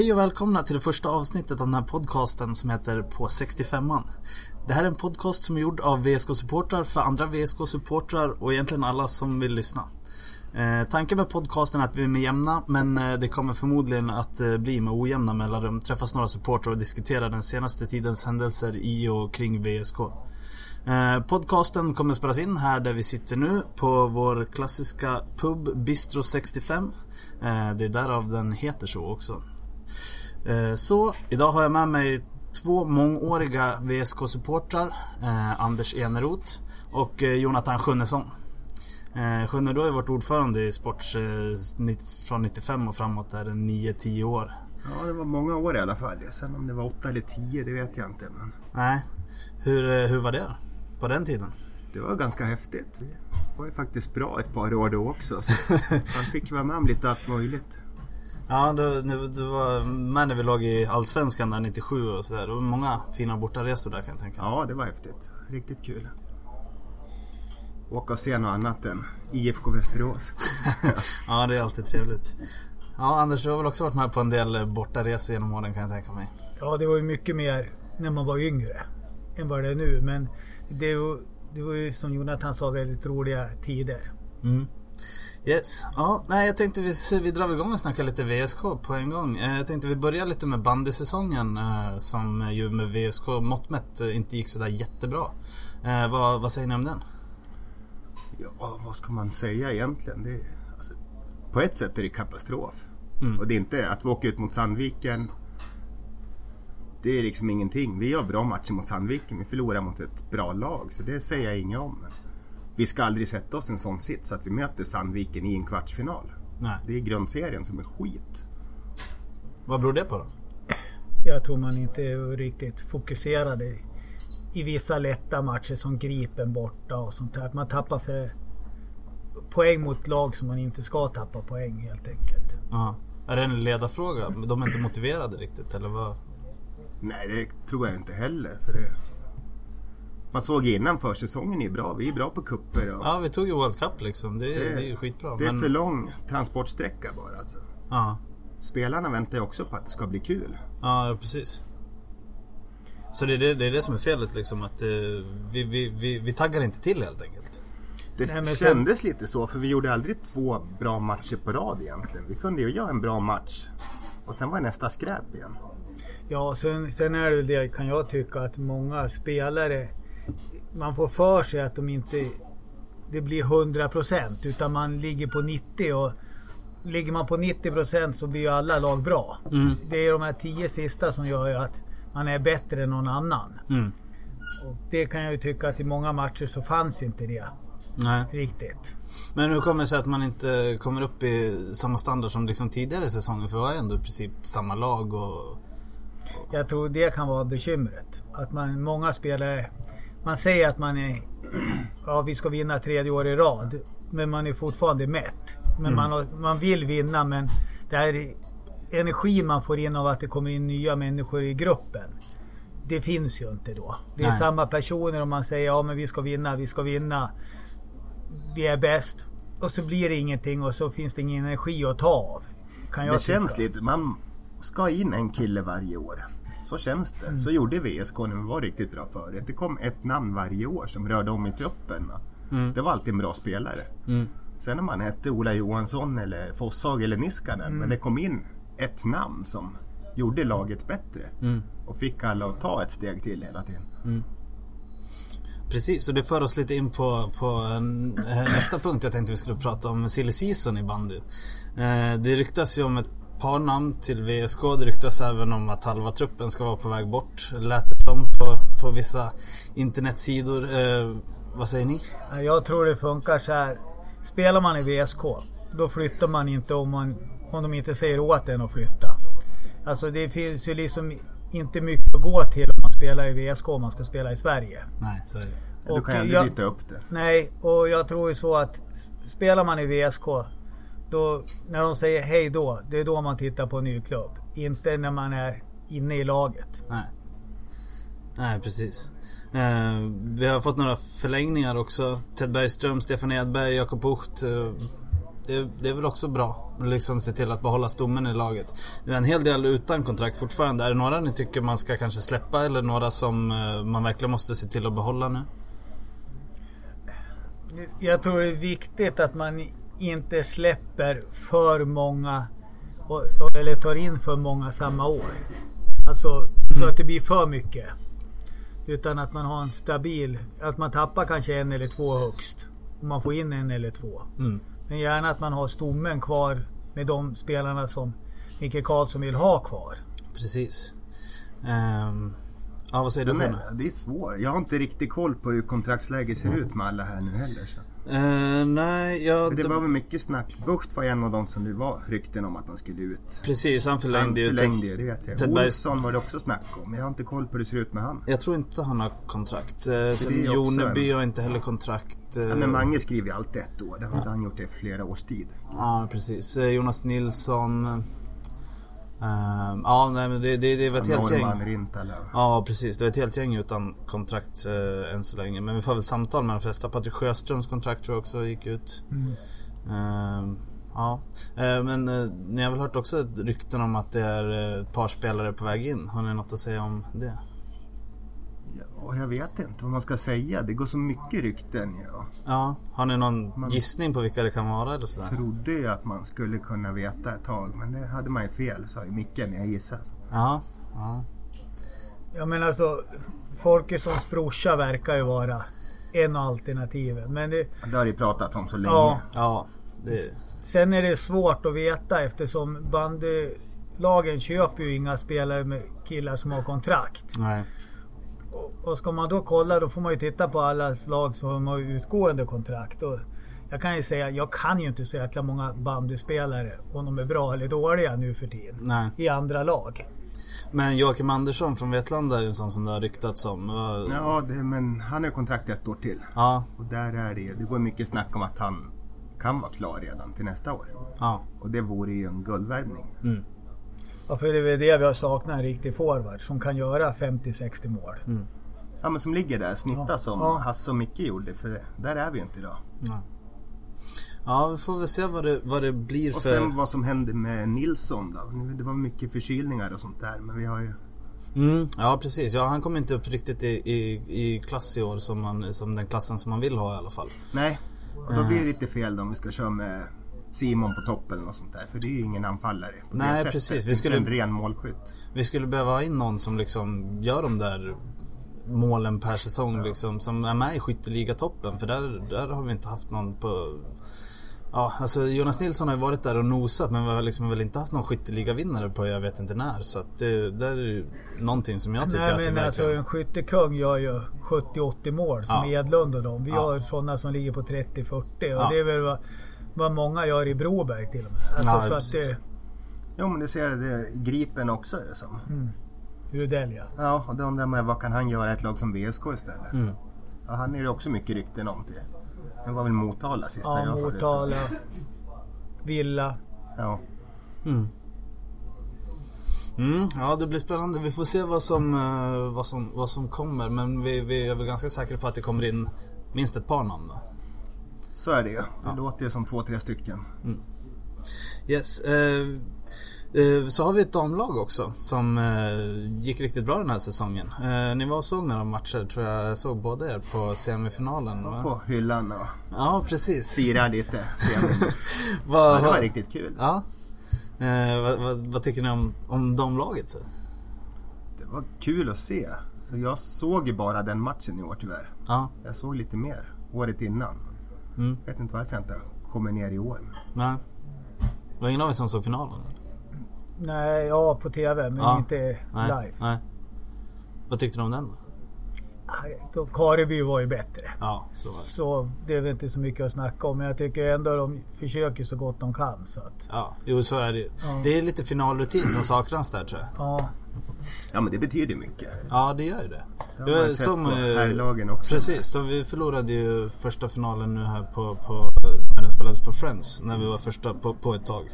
Hej och välkomna till det första avsnittet av den här podcasten som heter På 65an. Det här är en podcast som är gjord av VSK-supportrar för andra VSK-supportrar och egentligen alla som vill lyssna. Eh, tanken med podcasten är att vi är med jämna men eh, det kommer förmodligen att eh, bli med ojämna mellanrum. Träffas några supportrar och diskutera den senaste tidens händelser i och kring VSK. Eh, podcasten kommer spelas in här där vi sitter nu på vår klassiska pub Bistro 65. Eh, det är därav den heter så också. Eh, så, idag har jag med mig två mångåriga VSK-supportrar. Eh, Anders Eneroth och eh, Jonathan Sjunnesson. Eh, Sjunne, du har ju varit ordförande i Sports från 95 och framåt, där 9-10 år. Ja, det var många år i alla fall. Sen om det var 8 eller 10, det vet jag inte. Men Nej. Hur, hur var det på den tiden? det var ganska häftigt. Vi var ju faktiskt bra ett par år då också. Så man fick vara med om lite allt möjligt. Ja, du, du, du var med när vi låg i Allsvenskan där 97 och sådär. Det var många fina bortaresor där kan jag tänka. Ja, det var häftigt. Riktigt kul. Åka och se något annat än IFK Västerås. Ja, det är alltid trevligt. Ja, Anders, du har väl också varit med på en del bortaresor genom åren kan jag tänka mig. Ja, det var ju mycket mer när man var yngre än vad det är nu. Men det, var- det var ju som Jonathan sa väldigt roliga tider. Mm. Yes. Ja, nej, jag tänkte vi, vi drar igång och snackar lite VSK på en gång. Eh, Jag tänkte vi börjar lite med bandysäsongen eh, som ju med VSK mått mätt eh, inte gick sådär jättebra. Vad, vad säger ni om den? Ja, vad ska man säga egentligen? Det, alltså, på ett sätt är det katastrof. Mm. Och det är inte att vi åker ut mot Sandviken. Det är liksom ingenting. Vi har bra matcher mot Sandviken. Vi förlorar mot ett bra lag. Så det säger jag inget om. Men vi ska aldrig sätta oss i en sån sits att vi möter Sandviken i en kvartsfinal. Nej. Det är grundserien som är skit. Vad beror det på då? Jag tror man inte är riktigt fokuserade i, i vissa lätta matcher som Gripen borta och sånt där. Man tappar för poäng mot lag som man inte ska tappa poäng helt enkelt. Ja. Är det en ledarfråga? De är inte motiverade riktigt eller vad? Nej, det tror jag inte heller. För det... Man såg innan försäsongen är bra. Vi är bra på kupper och Ja, vi tog ju World Cup liksom. Det, är- Det- det är ju skitbra. det är men- för lång transportsträcka bara. Alltså. Ja. Spelarna väntar ju också på att det ska bli kul. Ja, precis. Så det är det, det, är det som är felet liksom att eh, vi, vi, vi, vi taggar inte till helt enkelt. Det Nej, kändes lite så för vi gjorde aldrig två bra matcher på rad egentligen. Vi kunde ju göra en bra match och sen var nästa skräp igen. Ja, sen, sen är det det kan jag tycka att många spelare man får för sig att de inte det blir 100% utan man ligger på 90 och ligger man på 90% så blir ju alla lag bra. Mm. Det är de här 10 sista som gör ju att man är bättre än någon annan. Mm. Och det kan jag ju tycka att i många matcher så fanns inte det Nej. riktigt. Men hur kommer det sig att man inte kommer upp i samma standard som liksom tidigare säsonger? För vi har ändå i princip samma lag och... Jag tror det kan vara bekymret. Att man, många spelare, man säger att man är, ja vi ska vinna tredje år i rad. Men man är fortfarande mätt. Men man, har, man vill vinna men det här energi man får in av att det kommer in nya människor i gruppen. Det finns ju inte då. Det är Nej. samma personer och man säger ja men vi ska vinna, vi ska vinna. Vi är bäst. Och så blir det ingenting och så finns det ingen energi att ta av. Kan jag Det känns tycka. lite, man ska in en kille varje år. Så känns det. Mm. Så gjorde VSK när vi var riktigt bra förut. Det kom ett namn varje år som rörde om i truppen. Mm. Det var alltid en bra spelare. Mm. Sen när man hette Ola Johansson eller Fosshag eller Niskanen. Mm. Men det kom in ett namn som gjorde laget bättre. Mm. Och fick alla att ta ett steg till hela tiden. Precis, och det för oss lite in på, på eh, nästa punkt jag tänkte vi skulle prata om, silly season i bandy. Eh, det ryktas ju om ett par namn till VSK. Det ryktas även om att halva truppen ska vara på väg bort. Lät det som på, på vissa internetsidor. Eh, vad säger ni? Ja, Jag tror det funkar så här. Spelar man i VSK, då flyttar man inte om, man, om de inte säger åt en att flytta. Alltså det finns ju liksom inte mycket att gå till om man spelar i VSK om man ska spela i Sverige. Nej, så är det. Du Och kan ju aldrig byta upp det. Nej, och jag tror ju så att spelar man i VSK, då, när de säger hej då, det är då man tittar på en ny klubb. Inte när man är inne i laget. Nej. Nej, precis. Eh, vi har fått några förlängningar också. Ted Bergström, Stefan Edberg, Jakob Bucht. Eh, det, det är väl också bra. Liksom se till att behålla stommen i laget. Det är en hel del utan kontrakt fortfarande. Är det några ni tycker man ska kanske släppa eller några som eh, man verkligen måste se till att behålla nu? Jag tror det är viktigt att man inte släpper för många och, eller tar in för många samma år. Alltså så att det blir för mycket. Utan att man har en stabil, att man tappar kanske en eller två högst. Och man får in en eller två. Mm. Men gärna att man har stommen kvar med de spelarna som Micke Karlsson vill ha kvar. Precis. Ehm, ja, vad säger du Men Benny? det är svårt. Jag har inte riktigt koll på hur kontraktsläget ser ut med alla här nu heller. Så. Eh, nej, jag... Det var väl mycket snack. Bucht var en av de som det var rykten om att han skulle ut. Precis, han Han förlängde ju. förlängde ju, det vet jag. Ted Olsson var det också snack om. Jag har inte koll på hur det ser ut med han. Jag tror inte han har kontrakt. Eh, sen Joneby en- har inte heller kontrakt. eh, Ja, men Mange skriver ju alltid ett år. Det har inte han gjort det i flera års tid. Ja, precis. Eh, Jonas Nilsson. Ehm, ja, nej, men det, det, det var ett helt gäng. Rintala. Ja, precis. Det var ett helt gäng utan kontrakt eh, än så länge. Men vi får väl samtal med de flesta. Patrik Sjöströms kontrakt tror jag också gick ut. Ehm, ja, Eh, men eh, ni har väl hört också rykten om att det är eh, ett par spelare på väg in. Har ni något att säga om det? Ja, jag vet inte vad man ska säga. Det går så mycket rykten. Jag Ja, har ni någon Man- gissning på vilka det kan vara eller sådär? trodde ju att man skulle kunna veta ett tag. Men det hade man ju fel, sa ju Micke när jag gissade. Ja, ja. Jag menar alltså, Folkessons brorsa verkar ju vara en av alternativen. Men det, Det har ju pratats om så länge. Ja. Ja, det... sen är det svårt att veta eftersom bandylagen köper ju inga spelare med killar som har kontrakt. Nej. Och- Och ska man då kolla då får man ju titta på alla lag som har utgående kontrakt. Och jag kan ju säga, jag kan ju inte så jäkla många bandyspelare om de är bra eller dåliga nu för tiden. Nej. I andra lag. Men Joakim Andersson från Vetlanda är en sån som det har ryktats om. Ja, det, men han har kontrakt ett år till. Ja, Och där är det Det går mycket snack om att han kan vara klar redan till nästa år. ja. Och det vore ju en guldvärvning. Mm. Ja, för det är väl det vi har saknat, en riktig forward som kan göra 50-60 mål. Ja men som ligger där, snitta Ja. som Ja. Hasse och Micke gjorde. För där är vi ju inte idag. Ja. ja, vi får väl se vad det, vad det blir Och för... sen vad som hände med Nilsson då. Det var mycket förkylningar och sånt där. Men vi har ju... Mm, ja, precis. Ja, han kom inte upp riktigt i, i, i klass i år som, man, som den klassen som man vill ha i alla fall. Nej. Och då blir det lite fel då om vi ska köra med Simon på topp eller något sånt där. För det är ju ingen anfallare. på det Nej, sättet. precis. Vi Inte skulle- en ren målskytt. Vi skulle behöva ha in någon som liksom gör de där målen per säsong liksom. Som är med i skytteligatoppen. För där, där har vi inte haft någon på... Ja, alltså Jonas Nilsson har ju varit där och nosat men vi har liksom väl inte haft någon skytteligavinnare på jag vet inte när. Så att det där är ju någonting som jag tycker Nej att vi men alltså verkligen... en skyttekung gör ju 70-80 mål som Ja. Edlund och dem. Vi Ja. har sådana som ligger på 30-40 och Ja. det är väl vad, många gör i Broberg till och med. Alltså, Ja, så att precis. det, Jo men det ser det Gripen också är som. Rudell ja. Ja, och då undrar man vad kan han göra i ett lag som VSK istället? Mm. Ja, han är det också mycket rykten om till. Han var väl Motala sista Ja, jag hörde. Motala. Villa. Ja. Mm. Mm, ja det blir spännande. Vi får se vad som, eh, vad som, vad som kommer. Men vi, vi är väl ganska säkra på att det kommer in minst ett par namn då. Så är det ju. Det låter ju som två, tre stycken. Yes. Eh, eh, så har vi ett damlag också som eh, gick riktigt bra den här säsongen. Ni var och såg några matcher tror jag. Såg båda er på semifinalen. Va? På hyllan och Ja precis. fira lite. Vad- ja, det var riktigt kul. Ja. Vad, vad, vad tycker ni om, om damlaget? Så? Det var kul att se. Så jag såg ju bara den matchen i år tyvärr. Ja. Jag såg lite mer året innan. Mm. Jag vet inte varför jag inte kommer ner i år. Nej. Det var ingen av er som såg finalen? Nej, ja på TV men Ja. inte Nej. live. Nej. Vad tyckte du om den då? Då Kareby var ju bättre. Ja, så var det. Så det är väl inte så mycket att snacka om. Men jag tycker ändå de försöker så gott de kan. Så att, Ja, jo så är det ju. Ja. Det är lite finalrutin som saknas där tror jag. ja. Ja men det betyder mycket. Ja, det gör ju det. Det har man sett som, på eh, herrlagen också. Precis, då vi förlorade ju första finalen nu här på, på när den spelades på Friends. När vi var första på, på ett tag.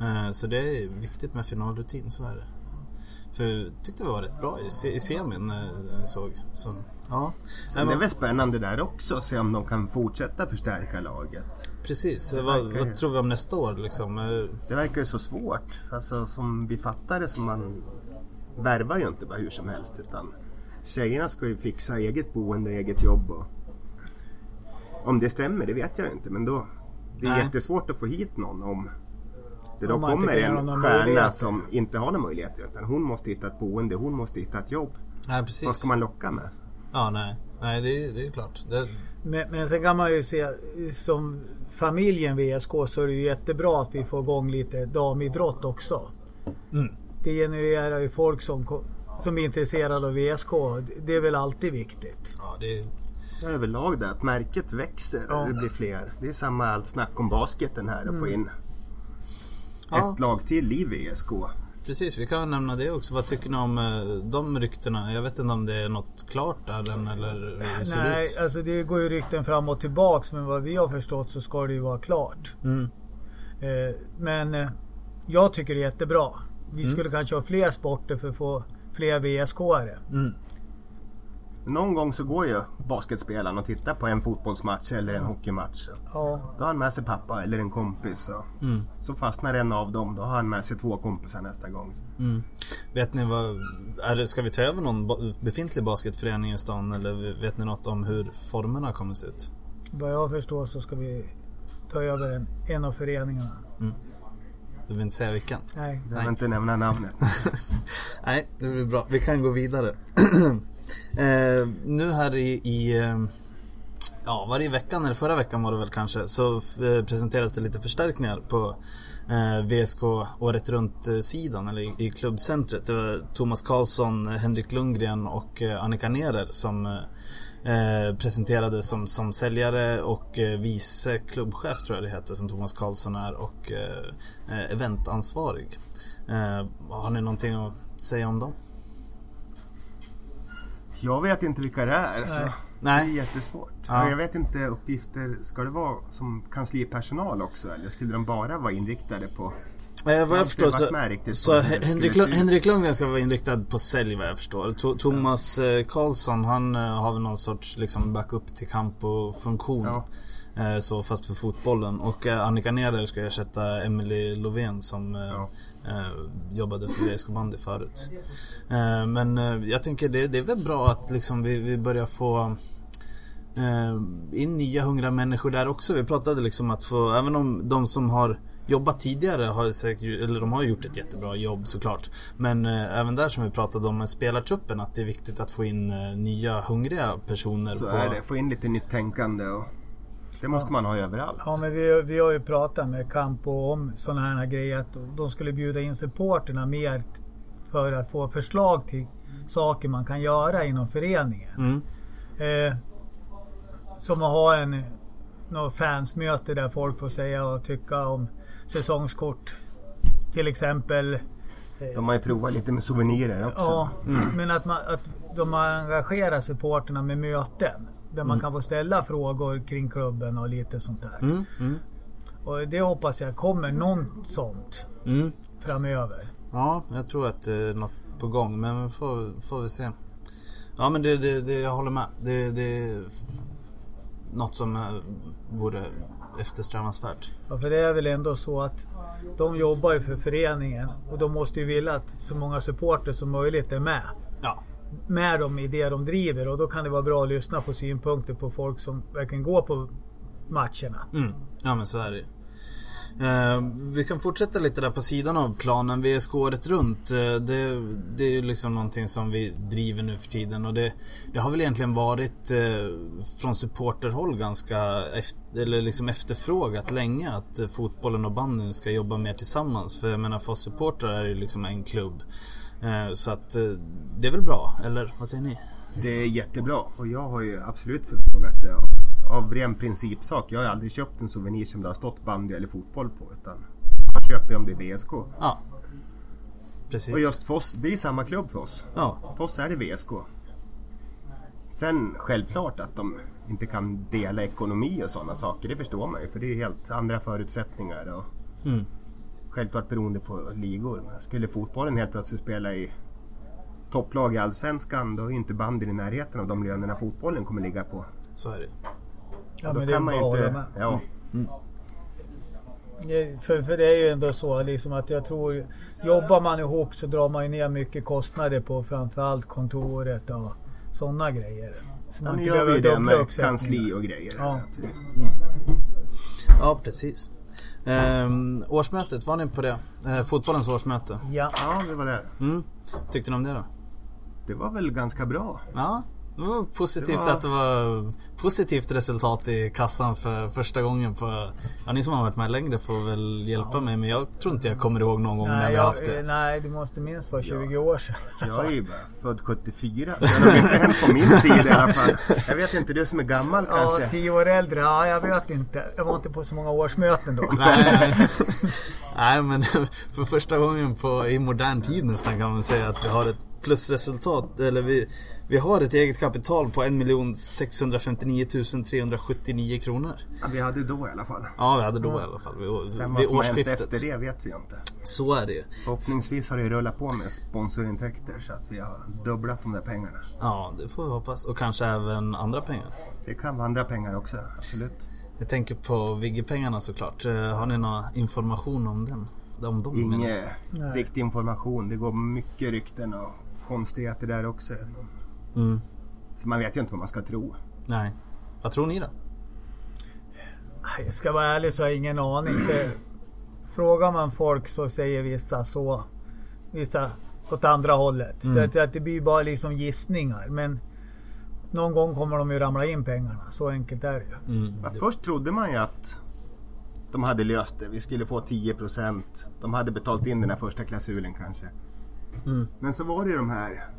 Eh, Så det är viktigt med finalrutin, så är det. För jag tyckte vi var rätt bra i, i semin eh, jag såg. Så, ja. Men det är väl spännande där också att se om de kan fortsätta förstärka laget. precis. Vad, vad tror vi om nästa år liksom? Eh, Det verkar ju så svårt. Alltså som vi fattar det så man värvar ju inte bara hur som helst utan tjejerna ska ju fixa eget boende, eget jobb och om det stämmer, det vet jag inte men då det är Nej. jättesvårt att få hit någon om det då Om kommer en stjärna som inte har några möjligheter utan hon måste hitta ett boende, hon måste hitta ett jobb. Nej, precis. Vad ska man locka med? Ja, nej. Nej, det, är- det är klart. Det, Men, men sen kan man ju se som familjen VSK så är det ju jättebra att vi får igång lite damidrott också. mm. Det genererar ju folk som, som är intresserade av VSK. Det är väl alltid viktigt. Ja, det är... Överlag det, att märket växer Ja. och det blir fler. Det är samma allt snack om basketen här att få in Ja. ett lag till i VSK. Precis, vi kan nämna det också. Vad tycker ni om eh, de ryktena? Jag vet inte om det är något klart där än eller hur det ser Nej, ut. alltså det går ju rykten fram och tillbaks. Men vad vi har förstått så ska det ju vara klart. Mm. Eh, men eh, jag tycker det är jättebra. Vi Mm. skulle kanske ha fler sporter för att få fler VSK-are. Mm. Någon gång så går ju basketspelaren och tittar på en fotbollsmatch eller en hockeymatch. Ja, Då har han med sig pappa eller en kompis. Och Mm. Så fastnar en av dem, då har han med sig två kompisar nästa gång. Mm. Vet ni vad, är det, ska vi ta över någon befintlig basketförening i stan eller vet ni något om hur formerna kommer se ut? vad jag förstår så ska vi ta över en, en av föreningarna. Du vill inte säga vilken? Nej. Jag vill inte nämna namnet. Nej, det blir bra. Vi kan gå vidare. eh, nu här i, i eh, ja, varje veckan, eller förra veckan var det väl kanske, så eh, presenteras det lite förstärkningar på eh, VSK året runt-sidan, eller i, i klubbcentret. Det var Thomas Karlsson, Henrik Lundgren och eh, Annika Nerer som eh, presenterades som, som säljare och eh, vice klubbchef tror jag det heter, som Thomas Karlsson är och eh, eh, eventansvarig. Eh, har ni någonting att säga om dem? Jag vet inte vilka det är. Så Nej. Det är Nej. jättesvårt. Ja. Jag vet inte uppgifter, ska det vara som kanslipersonal också eller skulle de bara vara inriktade på Eh, vad jag förstår så, så Henrik. Henrik Lundgren ska vara inriktad på sälj vad jag förstår. To, Thomas eh, Karlsson han eh, har väl någon sorts liksom backup till Campo-funktion. Ja. Eh, så fast för fotbollen. Och eh, Annika Neder ska ersätta Emily Lovén som eh, Ja. eh, jobbade för VSK bandy förut. Men jag tänker det, det är väl bra att liksom vi, vi börjar få in nya hungriga människor där också. Vi pratade liksom att få, även om de som har jobbat tidigare har säkert, eller de har gjort ett jättebra jobb såklart. Men eh, även där som vi pratade om med spelartruppen att det är viktigt att få in eh, nya hungriga personer Så på... är det, få in lite nytt tänkande och det måste man ha överallt. Ja men vi, vi har ju pratat med Campo om sådana här grejer. Att de skulle bjuda in supporterna mer för att få förslag till saker man kan göra inom föreningen. Mm, Eh, som att ha en något fansmöte där folk får säga och tycka om säsongskort. Till exempel. eh, De har ju provat lite med souvenirer också. Ja, men att, man, att de engagerar supporterna med möten. Där man kan få ställa frågor kring klubben och lite sånt där. mm, mm, Och det hoppas jag kommer något sånt mm. framöver. Ja, jag tror att det är något på gång men vi får, får vi se. Ja men det, det, det jag håller med. Det, det är något som eh, vore eftersträvansvärt. Ja, för det är väl ändå så att de jobbar ju för föreningen och de måste ju vilja att så många supporter som möjligt är med. Ja, Med dem i det de driver och då kan det vara bra att lyssna på synpunkter på folk som verkligen går på matcherna. Mm. Ja men så är det Eh, vi kan fortsätta lite där på sidan av planen. VSK året runt. Eh, det, det är ju liksom någonting som vi driver nu för tiden. Och det, det har väl egentligen varit eh, från supporterhåll ganska efter, eller liksom efterfrågat länge att fotbollen och bandyn ska jobba mer tillsammans. För jag menar för oss supportrar är det ju liksom en klubb. Så att det är väl bra, eller vad säger ni? Det är jättebra och jag har ju absolut förfrågat det av, ren principsak. Jag har aldrig köpt en souvenir som det har stått bandy eller fotboll på utan jag köper om det är VSK. Ja. Precis. Och just för oss, det är samma klubb för oss. Ja, För oss är det VSK. Sen självklart att de inte kan dela ekonomi och sådana saker, det förstår man ju för det är helt andra förutsättningar. Och mm. Självklart beroende på ligor. Skulle fotbollen helt plötsligt spela i topplag i Allsvenskan då är ju inte bandyn i närheten av de lönerna fotbollen kommer ligga på. så är det. Ja, då men det är kan man bara ju inte... med. Ja. Det- För, för det är ju ändå så liksom att jag tror, jobbar man ihop så drar man ju ner mycket kostnader på framförallt kontoret och sådana grejer. Så Ja, man nu inte gör vi ju det med kansli och grejer. Ja. Ja, precis. Ehm, årsmötet, var ni på det? Eh, fotbollens årsmöte. Ja. ja, det var det. Mm. Tyckte ni om det då? Det var väl ganska bra. Ja, det var positivt Det var- att det var positivt resultat i kassan för första gången på... Ja, ni som har varit med längre får väl hjälpa mig men jag tror inte jag kommer ihåg någon gång när Nej, vi har haft det. nej, det måste minst vara 20 år sedan. Jag är ju bara född 74. Så det har inte hänt på min tid i alla fall. Jag vet inte, du som är gammal Ja, kanske? 10 år äldre. Ja, jag vet inte. Jag var inte på så många årsmöten då. Nej, nej. nej, men för första gången på, i modern tid nästan kan man säga att vi har ett plusresultat. Eller vi, vi har ett eget kapital på 1 659 379 kronor. Ja, vi hade då i alla fall. Ja, vi hade då i alla fall. Vid, Sen vad som årsskiftet. efter det vet vi inte. Så är det ju. Förhoppningsvis har det rullat på med sponsorintäkter så att vi har dubblat de där pengarna. Ja, det får vi hoppas. Och kanske även andra pengar. Det kan vara andra pengar också, absolut. Jag tänker på Vigge-pengarna såklart. Eh, Har ni någon information om den? Om dem? Ingen riktig information. Det går mycket rykten och konstigheter där också. Mm. Så man vet ju inte vad man ska tro. Nej. Vad tror ni då? Jag ska vara ärlig så har jag ingen aning. För frågar man folk så säger vissa så. Vissa åt andra hållet. Så att, att det blir bara liksom gissningar. Men någon gång kommer de ju ramla in pengarna. Så enkelt är det ju. Mm. Först trodde man ju att de hade löst det. Vi skulle få 10 procent. De hade betalt in den här första klausulen kanske. Mm. Men så var det ju de här.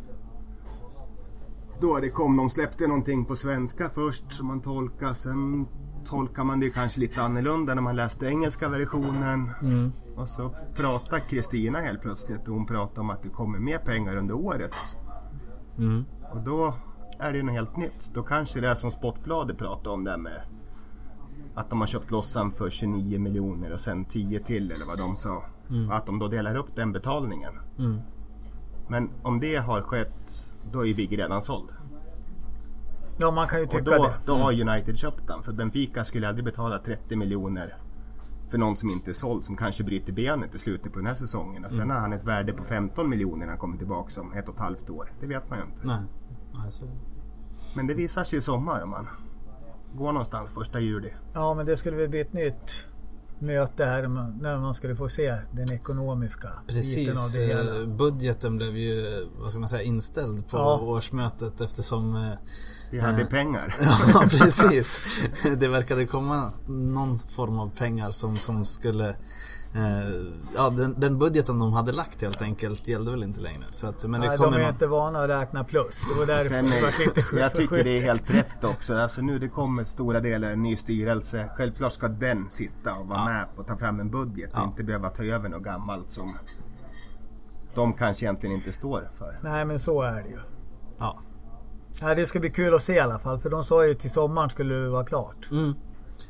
Då det kom, de släppte någonting på svenska först som man tolkade. Sen tolkar man det ju kanske lite annorlunda när man läste engelska versionen. Mm. Och så pratar Kristina helt plötsligt och hon pratar om att det kommer mer pengar under året. Mm. Och då är det ju något helt nytt. Då kanske det är som Sportbladet pratade om där med att de har köpt lossan för 29 miljoner och sen 10 till eller vad de sa. Och att de då delar upp den betalningen. Mm. Men om det har skett, då är Vigge redan såld. Ja, man kan ju Och tycka då, det. då har United köpt den. För Benfica skulle aldrig betala 30 miljoner för någon som inte är såld, som kanske bryter benet i slutet på den här säsongen. Och sen har han ett värde på 15 miljoner när han kommer tillbaka om ett och ett halvt år. Det vet man ju inte. Nej. Alltså, Men det visar sig i sommar om man går någonstans första juli. Ja, men det skulle väl bli ett nytt möte här när man- skulle få se den ekonomiska precis. biten av det hela. eh, Budgeten blev ju, vad ska man säga, inställd på Ja. årsmötet eftersom eh, Vi hade Eh. pengar. Ja, precis. Det verkade komma någon form av pengar som, som skulle... Eh, ja, den, den budgeten de hade lagt helt enkelt gällde väl inte längre. Så att, men det Nej, kommer de är någon... inte vana att räkna plus. Det var därför Sen, det var lite är, jag tycker det är helt rätt också. Alltså nu det kommer stora delar en ny styrelse. Självklart ska den sitta och vara Ja. med och ta fram en budget och Ja. inte behöva ta över något gammalt som de kanske egentligen inte står för. Nej, men så är det ju. Ja. Ja, det ska bli kul att se i alla fall. För de sa ju till sommaren skulle det vara klart. Mm.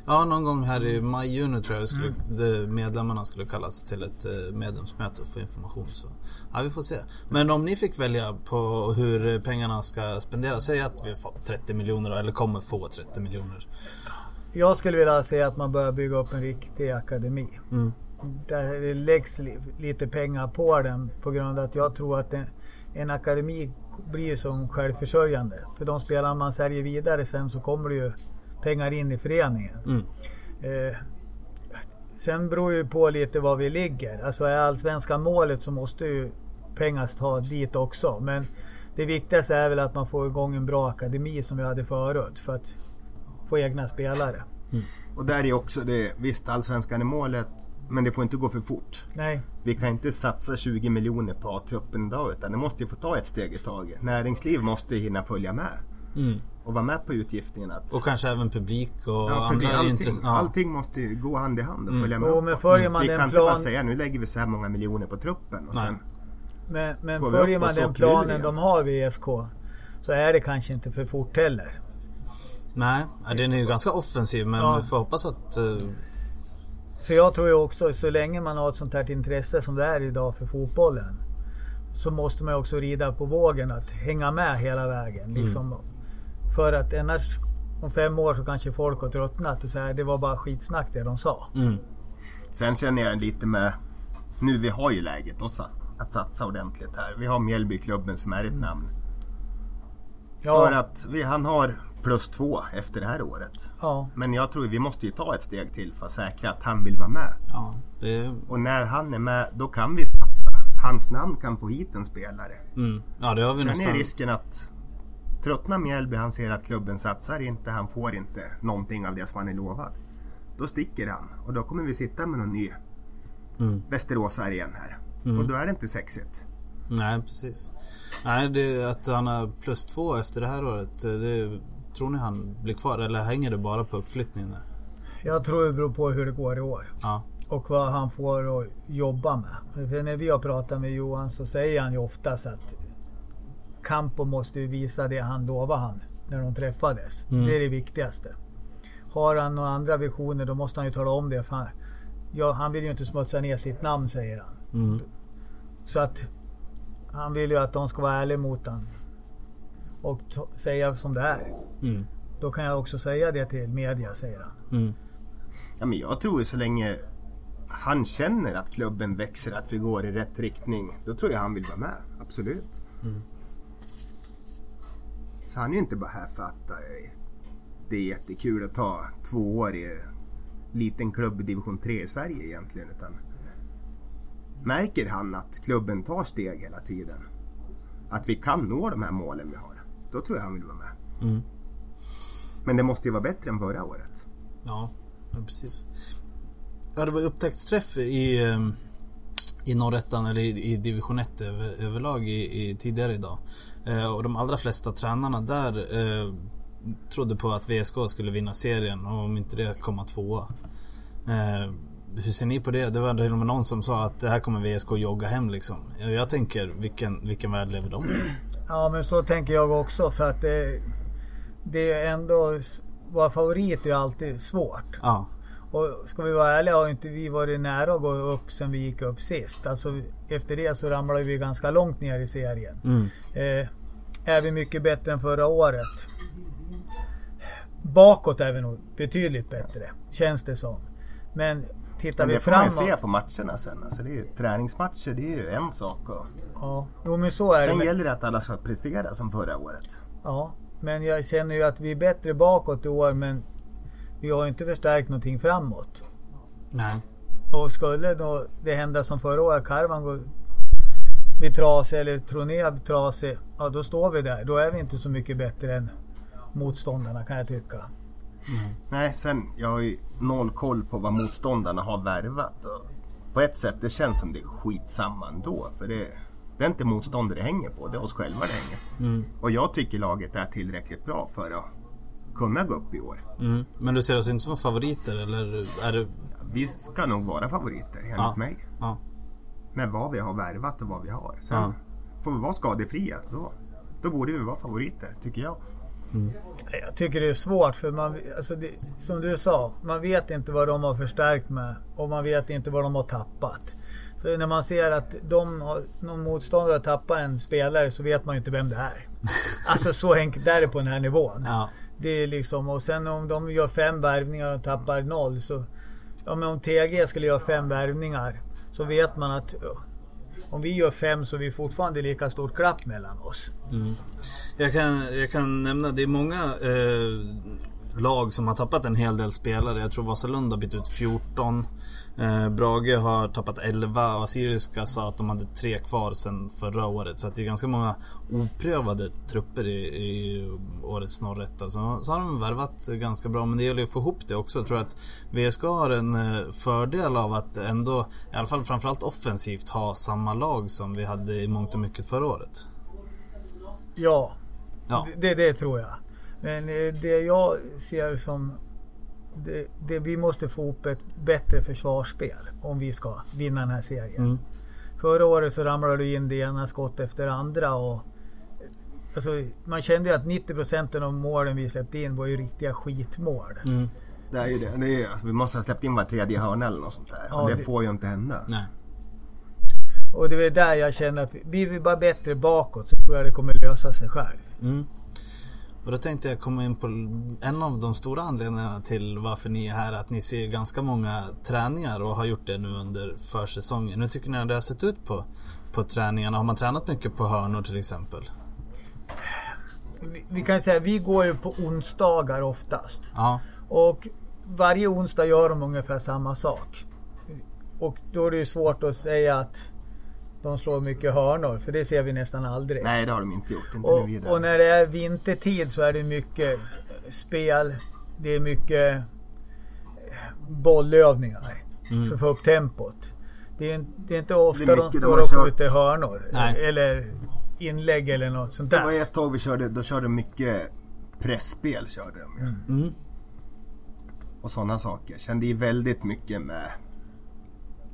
Ja, någon gång här i maj-juni tror jag skulle, Mm. medlemmarna skulle kallas till ett eh, medlemsmöte och få information. Så, ja, vi får se. Men om ni fick välja på hur pengarna ska spenderas. Säg att vi har fått 30 miljoner eller kommer få 30 miljoner. Jag skulle vilja se att man börjar bygga upp en riktig akademi. Mm. Där det läggs li- lite pengar på den på grund av att jag tror att en, en akademi blir som självförsörjande. För de spelarna man säljer vidare sen så kommer det ju pengar in i föreningen. Mm. Eh, sen beror ju på lite var vi ligger. Alltså är allsvenskan målet så måste ju pengar ta dit också. Men det viktigaste är väl att man får igång en bra akademi som vi hade förut för att få egna spelare. Och där är också det, visst allsvenskan är målet, men det får inte gå för fort. Nej, Vi kan inte satsa 20 miljoner på A-truppen idag utan det måste ju få ta ett steg i taget. Näringsliv måste hinna följa med Mm. Och vara med på utgiften. Att, Och kanske även publik och ja, för andra allting, intress- ja. allting måste ju gå hand i hand och följa med. Jo, men följer man vi den kan inte bara plan- säga nu lägger vi så här många miljoner på truppen. Och Nej. sen, Men, men följer man och den planen de har vid ESK så är det kanske inte för fort heller. Nej, den är ju ganska offensiv men Ja. vi får hoppas att... eh, För jag tror ju också så länge man har ett sånt här intresse som det är idag för fotbollen. Så måste man också rida på vågen att hänga med hela vägen. Liksom, För att annars om fem år så kanske folk har tröttnat och säger det var bara skitsnack det de sa. mm. Sen känner jag lite med, nu vi har ju läget att, att satsa ordentligt här. Vi har Mjällbyklubben som är ett namn. Ja, För att vi, han har plus två efter det här året. ja, Men jag tror vi måste ju ta ett steg till för att säkra att han vill vara med. Ja, det, Och när han är med, då kan vi satsa. Hans namn kan få hit en spelare. mm, ja, det har vi Sen nästan. är risken att tröttnar Mjällby, han ser att klubben satsar inte, han får inte någonting av det som han är lovad. Då sticker han och då kommer vi sitta med någon ny Mm. Västeråsare igen här. Och då är det inte sexigt. Nej, precis. Nej, det, att han har plus två efter det här året. Det, tror ni han blir kvar eller hänger det bara på uppflyttningen? där? jag tror det beror på hur det går i år. Ja. Och vad han får att jobba med. För när vi har pratat med Johan så säger han ju oftast att Campo måste ju visa det han lovade han när de träffades. Mm. Det är det viktigaste. Har han några andra visioner då måste han ju tala om det. För han, ja, han vill ju inte smutsa ner sitt namn säger han. Mm. Så att han vill ju att de ska vara ärliga mot han. Och säga som det är. Mm. Då kan jag också säga det till media säger han. Mm. Ja, men jag tror ju så länge han känner att klubben växer, att vi går i rätt riktning. Då tror jag han vill vara med. Absolut. Så han är ju inte bara här för att eh, det är jättekul att ta två år i liten klubb i division 3 i Sverige egentligen. Utan märker han att klubben tar steg hela tiden, att vi kan nå de här målen vi har, då tror jag han vill vara med. Mm. Men det måste ju vara bättre än förra året. Ja, precis. Ja, det var upptäcktsträff i, eh, i norrettan eller i, i division 1 över, överlag i, i, tidigare idag. Eh, och de allra flesta tränarna där eh, trodde på att VSK skulle vinna serien och om inte det komma tvåa. Eh, hur ser ni på det? Det var till och med någon som sa att det här kommer VSK jogga hem liksom. Jag, tänker, vilken, vilken värld lever de i? Ja men så tänker jag också för att det, det är ändå... Vara favorit är alltid svårt. Ja. Och ska vi vara ärliga har inte vi varit nära att gå upp sen vi gick upp sist. Alltså efter det så ramlade vi ganska långt ner i serien. Mm. Eh, är vi mycket bättre än förra året? Bakåt är vi nog betydligt bättre, känns det som. Men tittar Men vi det får man ju framåt... se på matcherna sen. Alltså det är ju, träningsmatcher det är ju en sak. Och Ja, jo men så är det. sen Men- gäller det att alla ska prestera som förra året. Ja, men jag känner ju att vi är bättre bakåt i år men vi har inte förstärkt någonting framåt. Nej. Och skulle då det hända som förra året, Karvan går blir trasig eller Troné blir trasig, ja då står vi där. Då är vi inte så mycket bättre än motståndarna kan jag tycka. Nej, sen jag har ju noll koll på vad motståndarna har värvat. Och på ett sätt det känns som det är skitsamma ändå. För det, det är inte motståndare det hänger på, det är oss själva det hänger. Mm. Och jag tycker laget är tillräckligt bra för att kunna gå upp i år. Mm. Men du ser oss inte som favoriter eller är det... Vi ska nog vara favoriter enligt Ja. mig. Ja. Med vad vi har värvat och vad vi har. Sen Ja. får vi vara skadefria. Då, då borde vi vara favoriter, tycker jag. Jag tycker det är svårt för man, alltså det, som du sa, man vet inte vad de har förstärkt med och man vet inte vad de har tappat. För när man ser att de har, någon motståndare har tappat en spelare så vet man ju inte vem det är. Alltså så enkelt är det på den här nivån. Ja. Det är liksom, och sen om de gör fem värvningar och tappar noll så... Ja men om TG skulle göra fem värvningar så vet man att ja, om vi gör fem så är vi fortfarande lika stort glapp mellan oss. Mm. Jag kan, jag kan nämna, det är många eh, lag som har tappat en hel del spelare. Jag tror Vasalund har bytt ut 14. Eh, Brage har tappat 11 och Assyriska sa att de hade tre kvar sedan förra året. Så det är ganska många oprövade trupper i, i årets norretta. Så, så har de värvat ganska bra. Men det gäller ju att få ihop det också. Jag tror att VSK har en eh, fördel av att ändå, i alla fall framförallt offensivt, ha samma lag som vi hade i mångt och mycket förra året. Ja, Ja. Det, det tror jag. Men eh, det jag ser som... Det, det, vi måste få upp ett bättre försvarsspel om vi ska vinna den här serien. Mm. Förra året så ramlade det in det ena skott efter andra. Och, alltså, man kände ju att 90% av målen vi släppte in var ju riktiga skitmål. Mm. Det är ju det. det är, alltså, vi måste ha släppt in var tredje hörna eller något sånt där. Ja, och det, det- får ju inte hända. Nej. Och det är där jag känner att blir vi bara bättre bakåt så tror jag det kommer lösa sig själv. Mm. Och då tänkte jag komma in på en av de stora anledningarna till varför ni är här. Att ni ser ganska många träningar och har gjort det nu under försäsongen. Hur tycker ni att det har sett ut på, på träningarna? Har man tränat mycket på hörnor till exempel? Vi, vi kan säga vi går ju på onsdagar oftast. Ja. Och varje onsdag gör de ungefär samma sak. Och då är det ju svårt att säga att de slår mycket hörnor, för det ser vi nästan aldrig. Nej, det har de inte gjort. Inte Och, där. och när det är vintertid så är det mycket spel. Det är mycket eh, bollövningar för att få upp tempot. Det är, det är inte ofta är de står och skjuter hörnor. Nej. Eller inlägg eller något sånt Det var där. ett tag vi körde, då körde mycket pressspel körde de ju. Mm. Och sådana saker. Det är väldigt mycket med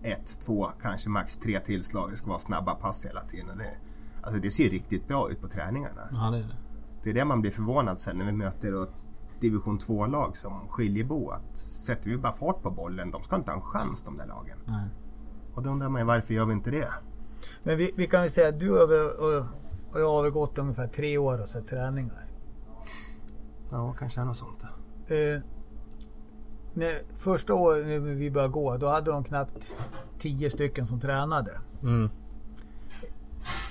ett, två, kanske max tre tillslag. Det ska vara snabba pass hela tiden. Det, alltså det ser riktigt bra ut på träningarna. Ja, det är det. Det är det man blir förvånad sen när vi möter ett division 2-lag som Skiljebo. Att sätter vi bara fart på bollen, de ska inte ha en chans de där lagen. Nej. Och då undrar man ju varför gör vi inte det? Men vi, vi kan väl säga att du och, och jag har gått ungefär tre år och sett träningar. Ja, kanske är något sånt. Eh, när, första året när vi började gå, då hade de knappt tio stycken som tränade. Mm.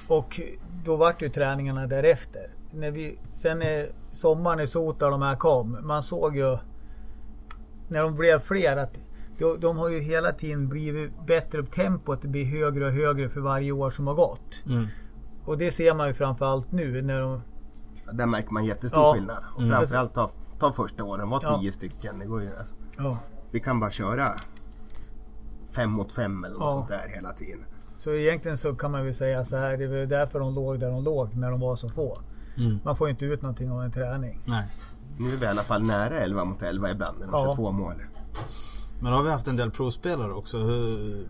Och då vart ju träningarna därefter. När vi, sen när sommaren i Sota de här kom, man såg ju när de blev fler att de, de har ju hela tiden blivit bättre. Tempot blir högre och högre för varje år som har gått. Mm. Och det ser man ju framförallt nu när de... Där märker man jättestor Ja. skillnad. Och Mm. framförallt ta, ta första åren, var Ja. tio stycken. Det går ju, alltså, Ja. vi kan bara köra fem mot fem eller något Ja. sånt där hela tiden. Så egentligen så kan man väl säga så här. Det är väl därför de låg där de låg när de var så få. Mm. Man får inte ut någonting av en träning. Nej. Nu är vi i alla fall nära 11 mot 11 ibland när de Ja. kör två mål. Men har vi haft en del provspelare också. Hur,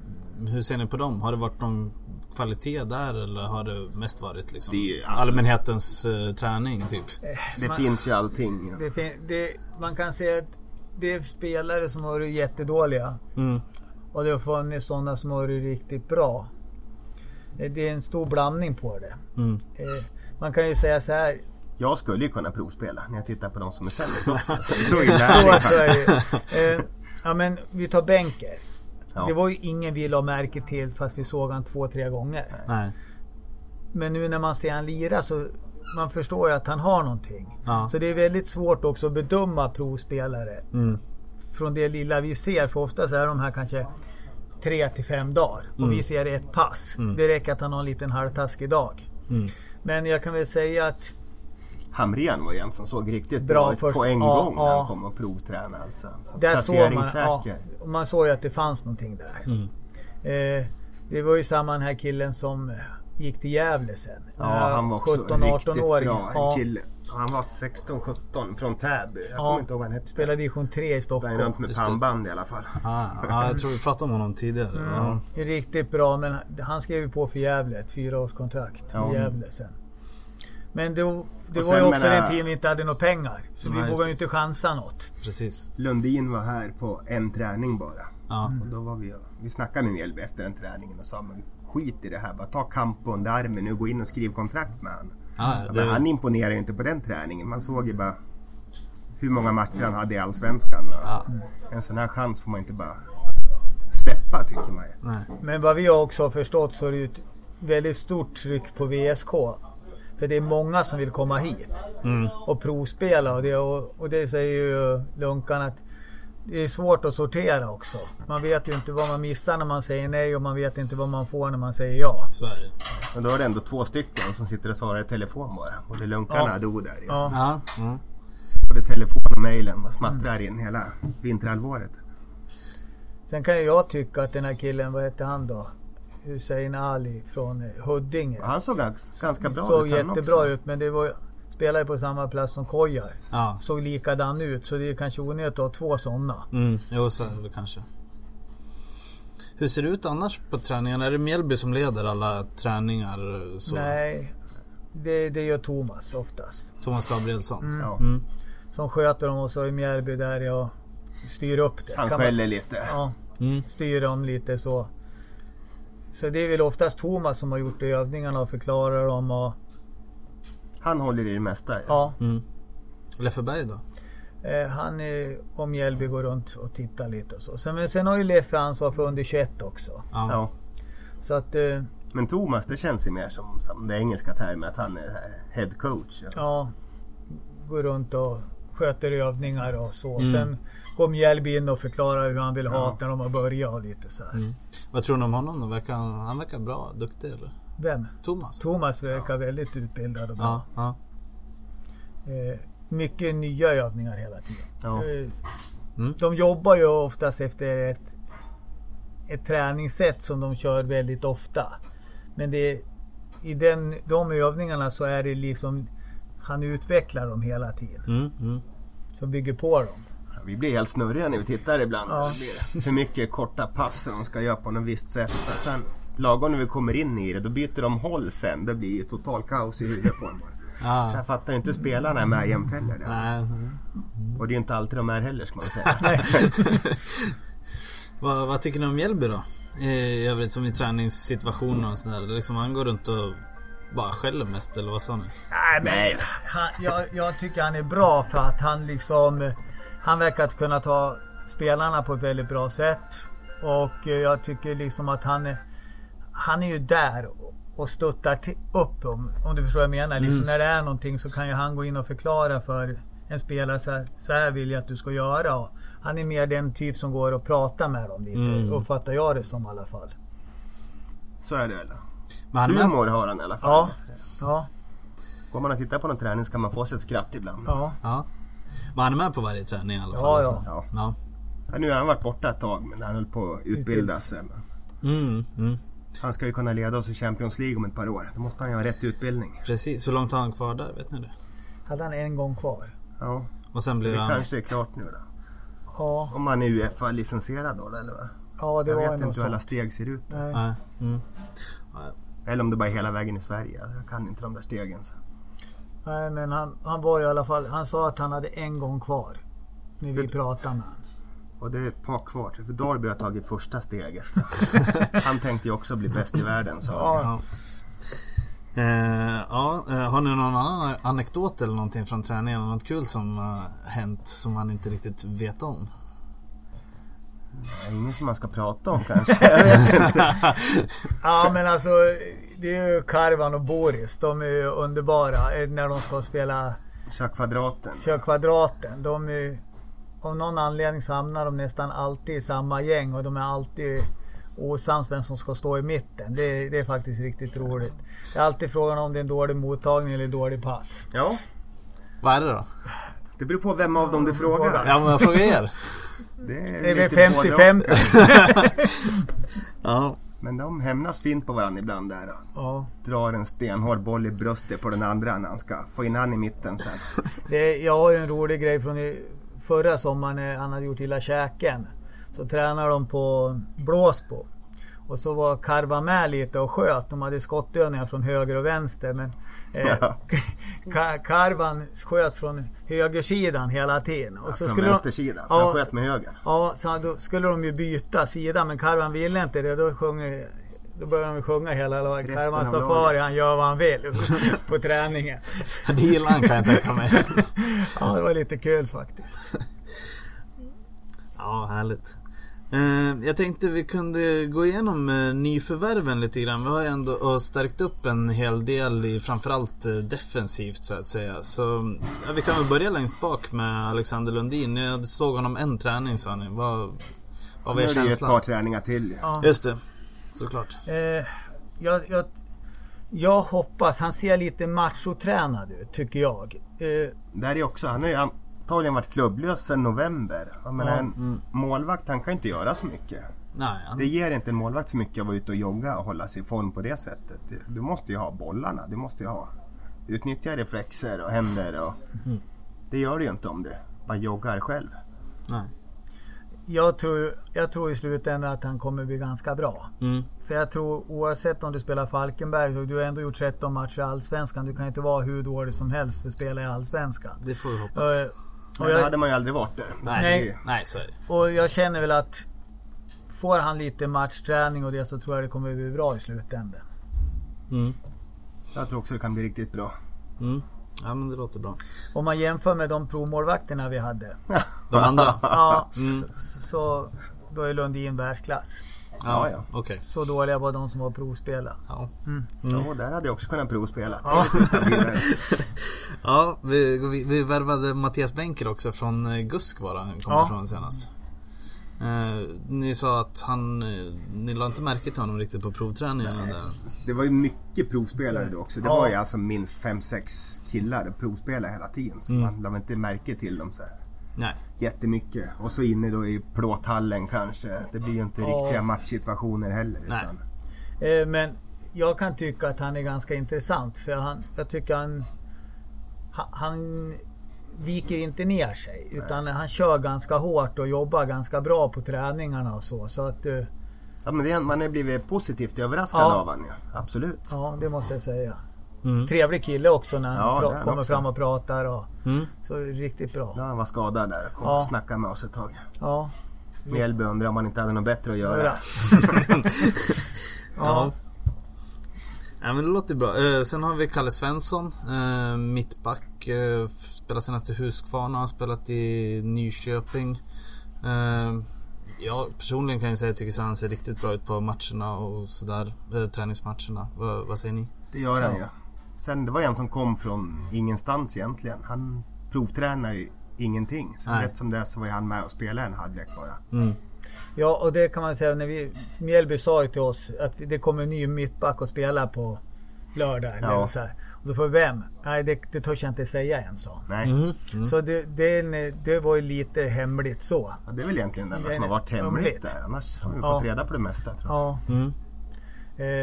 hur ser ni på dem? Har det varit någon kvalitet där eller har det mest varit liksom Det är ju alltså- allmänhetens eh, träning typ? Det Man- finns ju allting. Det, fin- det, man kan säga att det är spelare som har varit jättedåliga. Mm. Och det har funnits sådana som har varit riktigt bra. Det är en stor blandning på det. Mm. Eh, Man kan ju säga så här. Jag skulle ju kunna provspela när jag tittar på de som är sämre. Så illa är det så är faktiskt. det. Eh, Ja men vi tar Benker. Ja. Det var ju ingen ville ha märke till fast vi såg han två, tre gånger. Nej. Men nu när man ser han lira så man förstår ju att han har någonting. Ja. Så det är väldigt svårt också att bedöma provspelare. Mm. Från det lilla vi ser. För ofta så är de här kanske tre till fem dagar. Och Mm. vi ser ett pass. Det räcker att han har en liten halvtaskig dag. Mm. Men jag kan väl säga att Hamren var ju en som såg riktigt Bra ut på en Ja, gång när ja. han kom och provtränade. Alltså. Så där såg man, ja, man såg ju att det fanns någonting där. Mm. Eh, det var ju samma den här killen som gick till Gävle sen. Ja, han var också 17-18 riktigt år. bra. En Ja, kille. Han var 16-17 från Täby. Jag Ja. kommer inte ihåg vad han hette. spelade division 3 i Sprang runt Stockholm. med pannband i alla fall. Ah, ja, jag tror vi pratade om honom tidigare. Ja. Riktigt bra men han skrev ju på för Gävle. Ett fyraårskontrakt Ja. Gävle sen. Men det, det var ju också menar- den tiden vi inte hade några pengar. Så Nej, vi vågade ju inte chansa något. Precis. Lundin var här på en träning bara. Ja. Mm. Och då var vi, vi snackade med Mjällby efter den träningen och sa men skit i det här. Bara ta kamp under armen nu och gå in och skriv kontrakt med honom. Ja, det- Han imponerar ju inte på den träningen. Man såg ju bara hur många matcher han hade i Allsvenskan. Ja. En sån här chans får man inte bara släppa tycker man ju. Nej. Men vad vi också har förstått så är det ju ett väldigt stort tryck på VSK. För det är många som vill komma hit Mm. och provspela. Och det, och, och det säger ju Lunkan att det är svårt att sortera också. Man vet ju inte vad man missar när man säger nej och man vet inte vad man får när man säger ja. Så är det. Men då är det ändå två stycken som sitter och svarar i telefon bara. Både Lunkarna Ja. och Do där. Ja. Ja. Mm. Både telefon och mejlen bara smattrar in hela vinterhalvåret. Sen kan jag tycka att den här killen, vad hette han då? Hussein Ali från Huddinge. Han såg gans- ganska bra såg ut han jättebra också. ut men det var spelade på samma plats som Kojar. Ja. Såg likadan ut så det är kanske onödigt att ha två sådana. Mm. Jo, så är det kanske. Hur ser det ut annars på träningarna? Är det Mjällby som leder alla träningar? Så? Nej, det, det gör Thomas oftast. Thomas Gabrielsson? Ja. Mm. Som sköter dem och så är Mjällby där jag styr upp det. Han Kan man- skäller lite. Ja, Mm. styr dem lite så. Så det är väl oftast Thomas som har gjort övningarna och förklarar dem och Han håller i det mesta. ja. Mm. Leffe Berg då? Eh, han är om Mjällby går runt och tittar lite och så. Sen, men sen har ju Leffe ansvar för under 21 också. Ja. Ja. Så att, eh, Men Thomas, det känns ju mer som, som det engelska termen att han är head coach. ja. Går runt och sköter övningar och så. Mm. Sen går Mjällby in och förklarar hur han vill ha Ja. det när de har börjat och lite så här. Mm. Vad tror ni om honom då? Verkar han, han verkar bra, duktig eller? Vem? Thomas? Thomas verkar väldigt utbildad och bra. Ja, ja. Eh, mycket nya övningar hela tiden. Ja. Eh, Mm. De jobbar ju oftast efter ett, ett träningssätt som de kör väldigt ofta. Men det, i den, de övningarna så är det liksom han utvecklar dem hela tiden. Mm, mm. Så bygger på dem. Vi blir helt snurriga när vi tittar ibland. Ja. Det blir för mycket korta pass som de ska göra på något visst sätt. Och sen lagom när vi kommer in i det, då byter de håll sen. Det blir ju total kaos i huvudet på dem. Så Ja. jag fattar inte hur spelarna är med jämt heller. Och det är ju inte alltid de är heller ska man säga. Vad, vad tycker ni om Mjällby då? I övrigt som i träningssituationer och sådär. Liksom han går runt och bara skäller mest eller vad sa ni? Nej, men han, jag, jag tycker han är bra för att han liksom... Han verkar kunna ta spelarna på ett väldigt bra sätt. Och jag tycker liksom att han är... Han är ju där och stöttar till, upp om, om du förstår vad jag menar. Liksom när det är någonting så kan ju han gå in och förklara för en spelare så här, så här vill jag att du ska göra. Och han är mer den typ som går och pratar med dem lite. Mm. Uppfattar jag det som i alla fall. Så är det väl. Med, Humor har han i alla fall. Ja. Ja. Går man och tittar på någon träning så kan man få sig ett skratt ibland. Ja. ja. Men han är med på varje träning i alla Ja, fall. ja. Ja. ja. Ja, nu har han varit borta ett tag men han höll på att utbilda sig. Mm, mm. Han ska ju kunna leda oss i Champions League om ett par år. Då måste han ju ha rätt utbildning. Precis. Hur långt har han kvar där? Vet ni det? Hade han en gång kvar. Ja, Och sen blir det han... kanske är klart nu då. Ja, Om han är Uefa-licensierad då eller vad? ja det Jag var vet inte hur alla steg ser ut. Nej. Nej. Mm. Eller om det bara är hela vägen i Sverige. Jag kan inte de där stegen. Så. Nej, men han, han var i alla fall... Han sa att han hade en gång kvar. När vi pratade med honom. Och det är ett par kvar. För Darby har tagit första steget. han tänkte ju också bli bäst i världen. Så. Ja. Eh, ja, eh, har ni någon annan anekdot eller någonting från träningen? Något kul som har hänt som man inte riktigt vet om? Ingen som man ska prata om kanske. Jag vet inte. ja, men alltså... Det är ju Karvan och Boris. De är ju underbara eh, när de ska spela Tjackkvadraten. Kör kvadraten. De är, av någon anledning så hamnar de nästan alltid i samma gäng och de är alltid osams vem som ska stå i mitten. Det, det är faktiskt riktigt roligt. Det är alltid frågan om det är en dålig mottagning eller dålig pass. Ja, Vad är det då? det beror på vem av dem du frågar. Ja, men jag frågar er. Det är, Det är väl lite både och. 50-50. Ja. Men de hämnas fint på varandra ibland där. Ja. Drar en stenhård boll i bröstet på den andra när han ska få in han i mitten sen. Det, jag har ju en rolig grej från förra sommaren när han hade gjort illa käken. Så tränade de på Blåsbo. Och så var Karva med lite och sköt. De hade skottövningar från höger och vänster. Men eh, Ja. Ka- Karvan sköt från högersidan hela tiden. Och så Från skulle vänstersidan. De, Så han ja, sköt med höger. ja, så då skulle de ju byta sida. Men Karvan ville inte det. Då, sjöng, då började de sjunga hela laget. Av safari, han gör vad han vill på träningen. Det gillar han kan jag tänka mig. Ja, det var lite kul faktiskt. Ja, härligt. Eh, jag tänkte vi kunde gå igenom eh, nyförvärven lite grann. Vi har ju ändå stärkt upp en hel del i framförallt eh, defensivt så att säga. Så ja, vi kan väl börja längst bak med Alexander Lundin. Jag såg honom en träning sa ni. Vad, vad var Nu er är det ju ett känsla? par träningar till. Ja. Just det, såklart. Eh, jag, jag, jag hoppas, han ser lite machotränad ut tycker jag. Eh, Där är också, han har ju antagligen varit klubblös sedan november. Jag menar, Ja, en mm. målvakt han kan inte göra så mycket. Nej, han, Det ger inte en målvakt så mycket att vara ute och jogga och hålla sig i form på det sättet. Du måste ju ha bollarna. Du måste ju ha utnyttja reflexer och händer. Och, Mm. Det gör du ju inte om du bara joggar själv. nej. Jag, tror, jag tror i slutändan att han kommer bli ganska bra. Mm. För jag tror oavsett om du spelar Falkenberg, och du har ändå gjort 13 matcher i Allsvenskan. Du kan inte vara hur dålig som helst för att spela i Allsvenskan. Det får vi hoppas. Och, då jag, hade man ju aldrig varit där. nej, nej. nej, så är det. och jag känner väl att får han lite matchträning och det så tror jag det kommer bli bra i slutändan. Mm. Jag tror också det kan bli riktigt bra. Mm. Ja men det låter bra. Om man jämför med de provmålvakterna vi hade. De andra? Ja, Mm. så, så då är Lundin världsklass. Ja, ja. Okej. Så dåliga var de som var provspelare. Ja. Ja, där hade jag också kunnat provspela. Ja. Ja, vi, vi, vi värvade Mattias Benker också från eh, Gusk var han kom Ja. ifrån senast. Eh, ni sa att han, eh, ni la inte märke till honom riktigt på provträningarna där. Det var ju mycket provspelare då också. Det Ja. var ju alltså minst 5-6 killar provspelare hela tiden. Så Mm. man la väl inte märke till dem så här Nej. jättemycket. Och så inne då i plåthallen kanske. Det blir ju inte Ja. riktiga matchsituationer heller. Nej. Utan, Eh, Men jag kan tycka att han är ganska intressant. För han, jag tycker han, han viker inte ner sig. Utan han kör ganska hårt och jobbar ganska bra på träningarna och så. Så att, eh, ja, men det, är- man har blivit positivt överraskad Ja. av honom ja. Absolut. ja det måste jag säga. Mm. Trevlig kille också när han Ja, kommer också. fram och pratar. Och, Mm. så riktigt bra. Ja, han var skadad där. Kom Ja. och snackade med oss ett tag. Ja. Mjällby undrade om han inte hade något bättre att göra. Göra. Ja. Ja men det låter bra. Eh, sen har vi Kalle Svensson, eh, mittback. Eh, spelar senast i Huskvarna, har spelat i Nyköping. Eh, jag personligen kan jag säga att jag tycker att han ser riktigt bra ut på matcherna och sådär. Eh, träningsmatcherna. Va, vad säger ni? Det gör han ju. Sen det var en som kom från ingenstans egentligen. Han provtränar ju ingenting. Så Nej. rätt som det så var ju han med och spelade en halvlek bara. Mm. Ja, och det kan man säga när vi... Mjällby sa ju till oss att det kommer en ny mittback att spela på lördag. Eller Ja. så här. Och då får vi vem? Nej, det, det törs jag inte säga än, sa han. Nej, Mm. Mm. Så det, det, det var ju lite hemligt så. ja, det är väl egentligen det enda som har varit hemligt hemligt. där. Annars har vi Ja. fått reda på det mesta. Tror jag. Ja, Mm.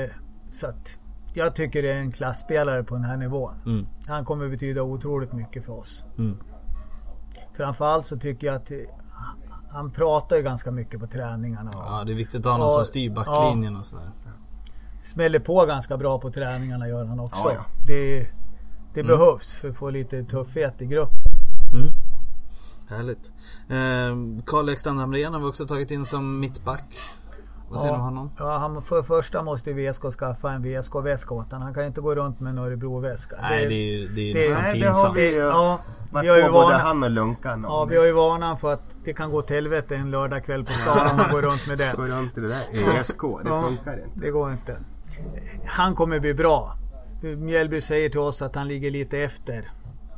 eh, så att jag tycker det är en klassspelare på den här nivån. Mm. Han kommer betyda otroligt mycket för oss. Mm. Framförallt så tycker jag att eh, han pratar ju ganska mycket på träningarna. Och Ja det är viktigt att ha någon Ja, som styr backlinjen och sådär. Smäller på ganska bra på träningarna gör han också. Ja, ja. Det, det Mm. behövs för att få lite tuffhet i gruppen. Mm. Härligt. Eh, Karl Ekstrand Hamrén har vi också tagit in som mittback. Vad säger du om honom? Ja, han, för det första måste ju VSK skaffa en VSK-väska åt honom. Han kan ju inte gå runt med en Örebro-väska. Nej det är, det är det- nästan Nej, det har pinsamt. vi ju Ja, varit vi har ju på både vana, han och Lunkan. ja, vi har ju vanan för att det kan gå till helvete en lördagkväll på stan om man går runt med det. Går runt i det där ESK, det Ja. funkar inte. Det går inte. Han kommer bli bra. Mjällby säger till oss att han ligger lite efter.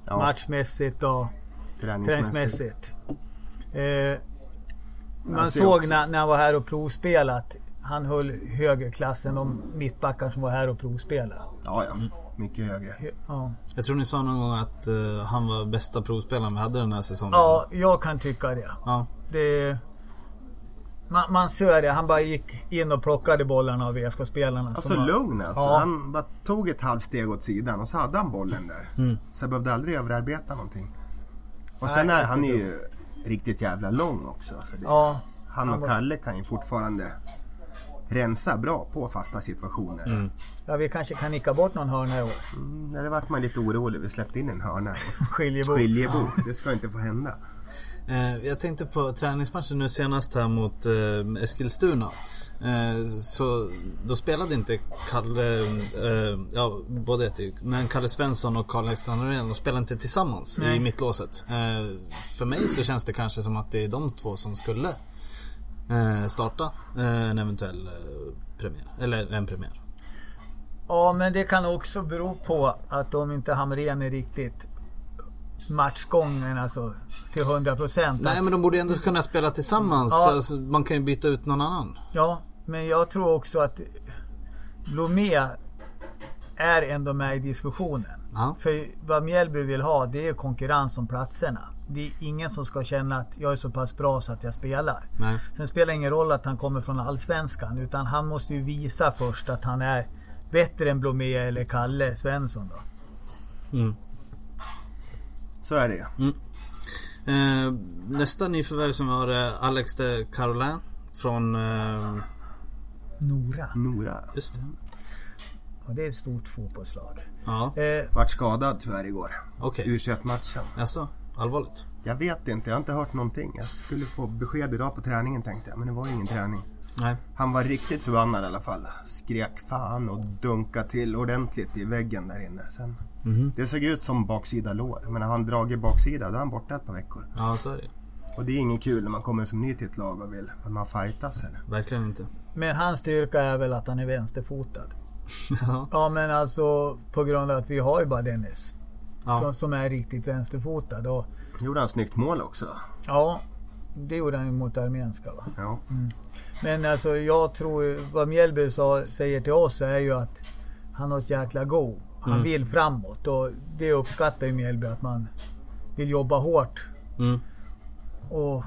Ja, Matchmässigt och träningsmässigt. träningsmässigt. Eh, man såg när, när han var här och provspelat. Han höll högre klass än de mittbackar som var här och provspelade. Ja, ja. Mycket högre. Ja. Jag tror ni sa någon gång att eh, han var bästa provspelaren vi hade den här säsongen. ja, jag kan tycka det. Ja. det man, man ser det. Han bara gick in och plockade bollarna av VSK-spelarna. Alltså som lugn alltså. Ja. Han bara tog ett halvt steg åt sidan och så hade han bollen där. Mm. Så jag behövde aldrig överarbeta någonting. Och Nej, sen är han ju riktigt jävla lång också. Så det, Ja, han och Kalle kan ju fortfarande rensa bra på fasta situationer. Mm. ja, vi kanske kan nicka bort någon hörna i år. Mm, där vart man lite orolig. Vi släppte in en hörna. Skiljebo. Skiljebo. Det ska inte få hända. Eh, jag tänkte på träningsmatchen nu senast här mot eh, Eskilstuna. Eh, så då spelade inte Kalle, ja båda heter ju, men Kalle Svensson och Karl Ekstrand Norén, de spelade inte tillsammans Nej. i mittlåset. För mig så känns det kanske som att det är de två som skulle starta en eventuell premiär, eller en premiär. Ja, men det kan också bero på att de inte Hamrén är riktigt matchgången alltså till 100 procent. Nej men de borde ändå kunna spela tillsammans, Ja. alltså, man kan ju byta ut någon annan. Ja, men jag tror också att Blomé är ändå med i diskussionen. Ja. För vad Mjällby vill ha det är konkurrens om platserna. Det är ingen som ska känna att jag är så pass bra så att jag spelar. Nej. Sen spelar det ingen roll att han kommer från Allsvenskan. Utan han måste ju visa först att han är bättre än Blomé eller Kalle Svensson då. Mm. Så är det ju. Eh, nästa nyförvärv som var Alex de Caroline från... Eh, Nora. Nora. just det. Och det är ett stort fotbollslag. Ja, Eh, Vart skadad tyvärr igår. okej. U21-matchen. Alltså, allvarligt. Jag vet inte, jag har inte hört någonting. Jag skulle få besked idag på träningen tänkte jag, men det var ingen träning. Nej. Han var riktigt förbannad i alla fall. Skrek fan och dunkade till ordentligt i väggen där inne. Sen, Mhm. Det såg ut som baksida lår. Men när han dragit baksida då är han borta ett par veckor. Ja, så är det. Och det är inget kul när man kommer som ny till ett lag och vill att man fightas eller? Verkligen inte. Men hans styrka är väl att han är vänsterfotad. Ja. Ja men alltså på grund av att vi har ju bara Dennis. Ja. Som, som är riktigt vänsterfotad. Och, Gjorde han snyggt mål också? ja, det gjorde han ju mot armenska va. Ja. Men alltså jag tror vad Mjällby sa, säger till oss är ju att han har ett jäkla go. Han Mm. vill framåt och det uppskattar ju Mjällby att man vill jobba hårt. Mm. Och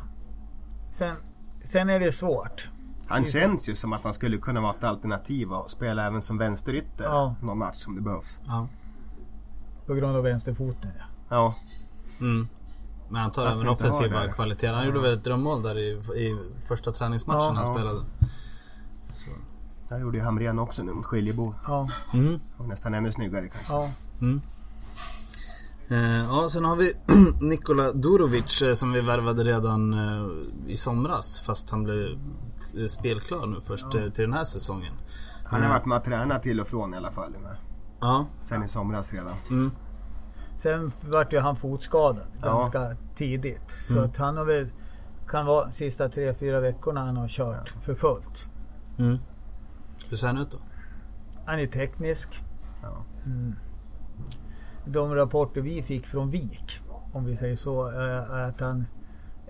sen, sen är det svårt. Han känns ju som att han skulle kunna vara ett alternativ och spela även som vänsterytter Ja. någon match om det behövs. Ja. På grund av vänsterfoten ja. Ja, Mm. Men han tar Att även offensiva det. kvaliteter. Han gjorde väl ett drömmål där i, i första träningsmatchen Ja. han Ja. spelade. Så. Där gjorde ju Hamrén också nu mot Skiljebo. Ja, Mm. Och nästan ännu snyggare kanske. ja. Mm. Eh, ja, sen har vi Nikola Durovic eh, som vi värvade redan eh, i somras. Fast han blev spelklar nu först eh, till den här säsongen. Han har varit med och tränat till och från i alla fall. Med. Ja. Sen i somras redan. Mm. Sen vart ju han fotskadad Ja. ganska tidigt. Så Mm. att han har väl, kan vara sista tre, fyra veckorna han har kört för fullt. Mm. Hur ser han ut då? Han är teknisk. Ja. Mm. De rapporter vi fick från Vik, om vi säger så, är att han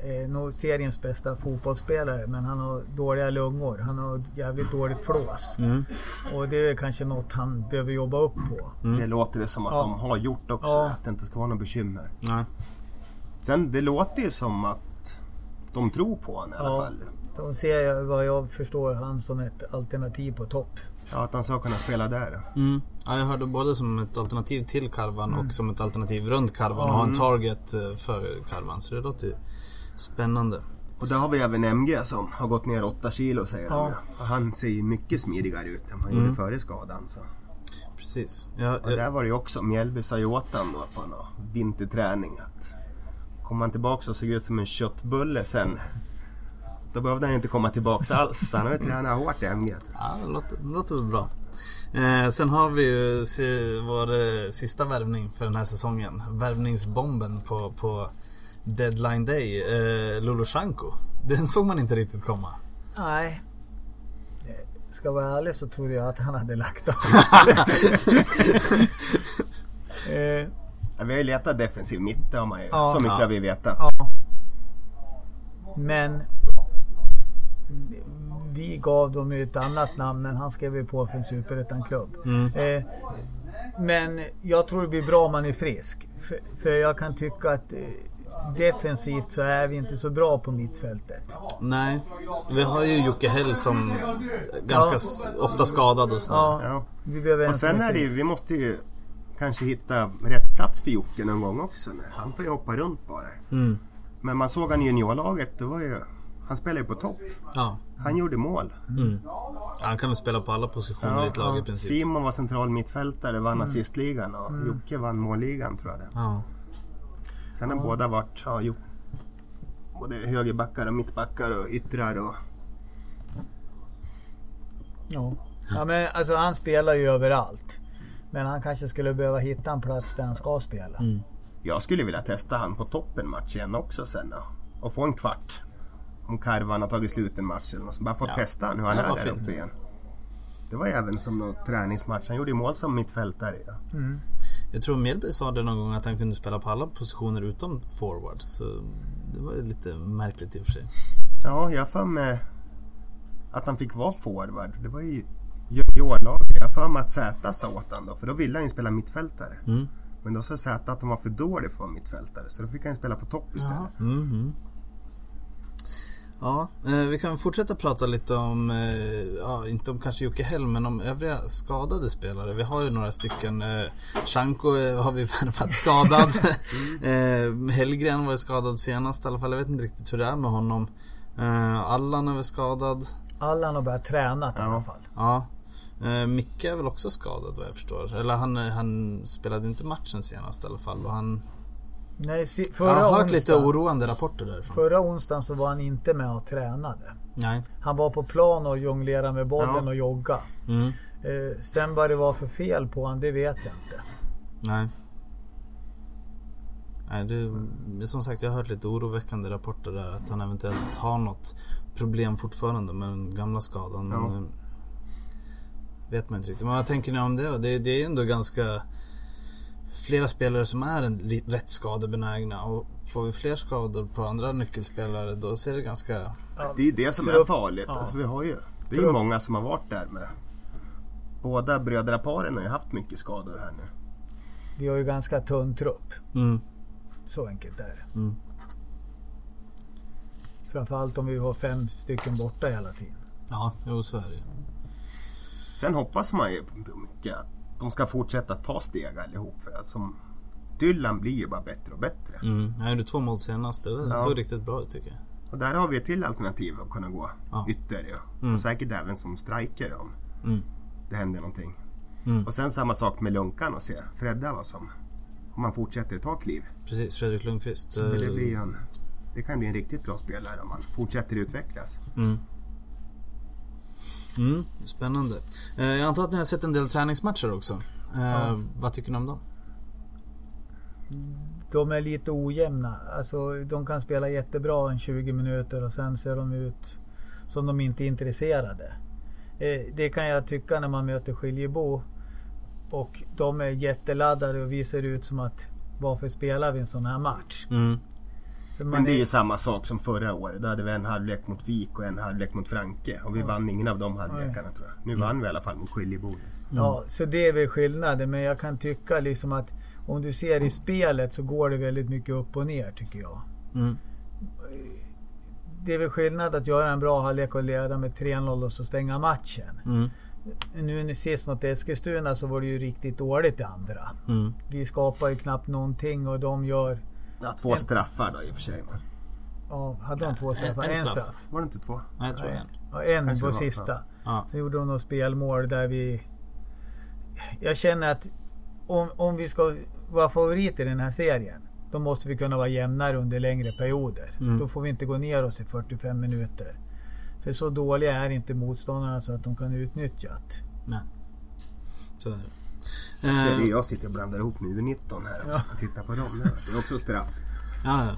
är nog seriens bästa fotbollsspelare. Men han har dåliga lungor. Han har jävligt dåligt flås. Mm. Och det är kanske något han behöver jobba upp på. Mm. Det låter det som att Ja. de har gjort också. Ja. Att det inte ska vara något bekymmer. Nej. Sen det låter ju som att de tror på honom i alla Ja. fall. De ser vad jag förstår han som ett alternativ på topp. Ja, att han ska kunna spela där. Mm. Ja, jag hörde både som ett alternativ till karvan och som ett alternativ runt karvan och ha en target eh, för karvan. Så det låter ju spännande. Och där har vi även MG som har gått ner 8 kilo säger Ja. de Han ser ju mycket smidigare ut än han Mm. gjorde före skadan. Så. Precis. Jag, Och där var det ju också Mjällby sa ju åt honom då på någon vinterträning att kom han tillbaka och såg ut som en köttbulle sen då behövde han inte komma tillbaka alls. Så han har ju tränat hårt i MG. Ja, det låter, det låter väl bra. Eh, sen har vi ju se, vår eh, sista värvning för den här säsongen. Värvningsbomben på, på deadline day. Eh, Lulushanko. Den såg man inte riktigt komma. Nej. Ska jag vara ärlig så trodde jag att han hade lagt av. eh, Ja, vi har ju letat defensiv mitt, det har man ju. Ja. så mycket Ja. har vi vetat. ja. Men vi gav dem ett annat namn men han skrev ju på för en superettan-klubb. Mm. Eh, men jag tror det blir bra om man är frisk. För, för jag kan tycka att eh, defensivt så är vi inte så bra på mittfältet. Nej, vi har ju Jocke Hell som ganska Ja. ofta skadad och sådär. Ja, vi behöver en Och sen är det ju, vi måste ju kanske hitta rätt plats för Jocke någon gång också. nu. Han får ju hoppa runt bara. Mm. Men man såg han i juniorlaget, det var ju, han spelade ju på topp. Ja. Han gjorde mål. Mm. Han kan väl spela på alla positioner i ett lag i princip. Simon var central mittfältare, vann assistligan och Jocke vann målligan tror jag det. Ja. Sen har båda varit, ja, jo, både högerbackar och mittbackar och yttrar och Ja. ja, men alltså han spelar ju överallt. Men han kanske skulle behöva hitta en plats där han ska spela. Mm. jag skulle vilja testa han på toppen match igen också sen då. Och få en kvart. Om Karvan har tagit slut en match eller något så Bara få Ja. testa hur han Ja, är där fint. uppe igen. Det var även som någon träningsmatch. Han gjorde ju mål som mittfältare. Ja. Mm. Jag tror Mjällby sa det någon gång att han kunde spela på alla positioner utom forward. Så det var lite märkligt i och för sig. Ja, jag har för mig att han fick vara forward. Det var ju juniorlaget. Jag har för mig att Zäta sa åt honom då, för då ville han ju spela mittfältare. Mm. Men då sa Zäta att han var för dålig för att vara mittfältare, så då fick han ju spela på topp istället. Mhm. Ja, eh, vi kan fortsätta prata lite om, eh, ja, inte om kanske Jocke Hell, men om övriga skadade spelare. Vi har ju några stycken. Eh, Shanko har vi värvat skadad. eh, Hellgren var ju skadad senast i alla fall. Jag vet inte riktigt hur det är med honom. Allan är väl skadad. Allan har börjat träna i alla fall. Ja. Micke är väl också skadad vad jag förstår. Eller han, han spelade inte matchen senast i alla fall. Och han Nej, si, Jag förra, har hört lite onsdagen, oroande rapporter därifrån. förra onsdagen så var han inte med och tränade. Nej. Han var på plan och jonglerade med bollen Ja. och jogga. Mm. Eh, sen vad det var för fel på honom, det vet jag inte. Nej. Nej, det, som sagt jag har hört lite oroväckande rapporter där att han eventuellt har något problem fortfarande med den gamla skadan. Ja. Men, eh, vet man inte riktigt. Men vad tänker ni om det då? Det, det är ju ändå ganska flera spelare som är en, rätt skadebenägna och får vi fler skador på andra nyckelspelare då ser det ganska... Ja, Det är ju det som är farligt. Ja. Alltså, vi har ju, det är ju många som har varit där med. Båda brödraparen har ju haft mycket skador här nu. Vi har ju ganska tunn trupp. Mm. Så enkelt är det. Mm. Framförallt om vi har fem stycken borta hela tiden. Ja, jo så är det. Sen hoppas man ju mycket att de ska fortsätta ta steg allihop. För som Dylan blir ju bara bättre och bättre. Mm. Han gjorde två mål senast. Det Ja. såg riktigt bra ut tycker jag. Och där har vi ett till alternativ att kunna gå Ja. ytter. Ja. Mm. Och säkert även som striker om Mm. det händer någonting. Mm. Och sen samma sak med Lunkan och se Fredda vad som... Om man fortsätter ta kliv. Precis, Fredrik Lundqvist. Det, eh, en, det kan bli en riktigt bra spelare om man fortsätter utvecklas. Mm. Mm, spännande. Eh, jag antar att ni har sett en del träningsmatcher också. Eh, Ja. Vad tycker ni om dem? De är lite ojämna. Alltså, de kan spela jättebra en 20 minuter och sen ser de ut som de inte är intresserade. Eh, det kan jag tycka när man möter Skiljebo. Och de är jätteladdade och vi ser ut som att varför spelar vi en sån här match? Mm. Men det är ju samma sak som förra året. Då hade vi en halvlek mot Vik och en halvlek mot Franke. Och vi Ja. vann ingen av de halvlekarna tror jag. Nu vann vi i alla fall mot Skiljebo. Ja, så det är väl skillnaden. Men jag kan tycka liksom att om du ser i spelet så går det väldigt mycket upp och ner tycker jag. Mm. Det är väl skillnad att göra en bra halvlek och leda med 3-0 och så stänga matchen. Mm. Nu sist mot Eskilstuna så var det ju riktigt dåligt i andra. Mm. Vi skapar ju knappt någonting och de gör... Ja, två En- straffar då i och för sig. Men Ja, hade de två En- straffar? en En straff. straff. var det inte två? Nej, jag tror Nej. en. Ja, en Kanske på sista. Ja. Så gjorde de något spelmål där vi... Jag känner att om, om vi ska vara favorit i den här serien. Då måste vi kunna vara jämnare under längre perioder. Mm. Då får vi inte gå ner oss i 45 minuter. För så dåliga är inte motståndarna så att de kan utnyttja det. Nej. Så är det. Ser det, Eh, jag sitter och blandar ihop med U19 här också. Ja. Titta på dem. Det är också straff. ja, ja.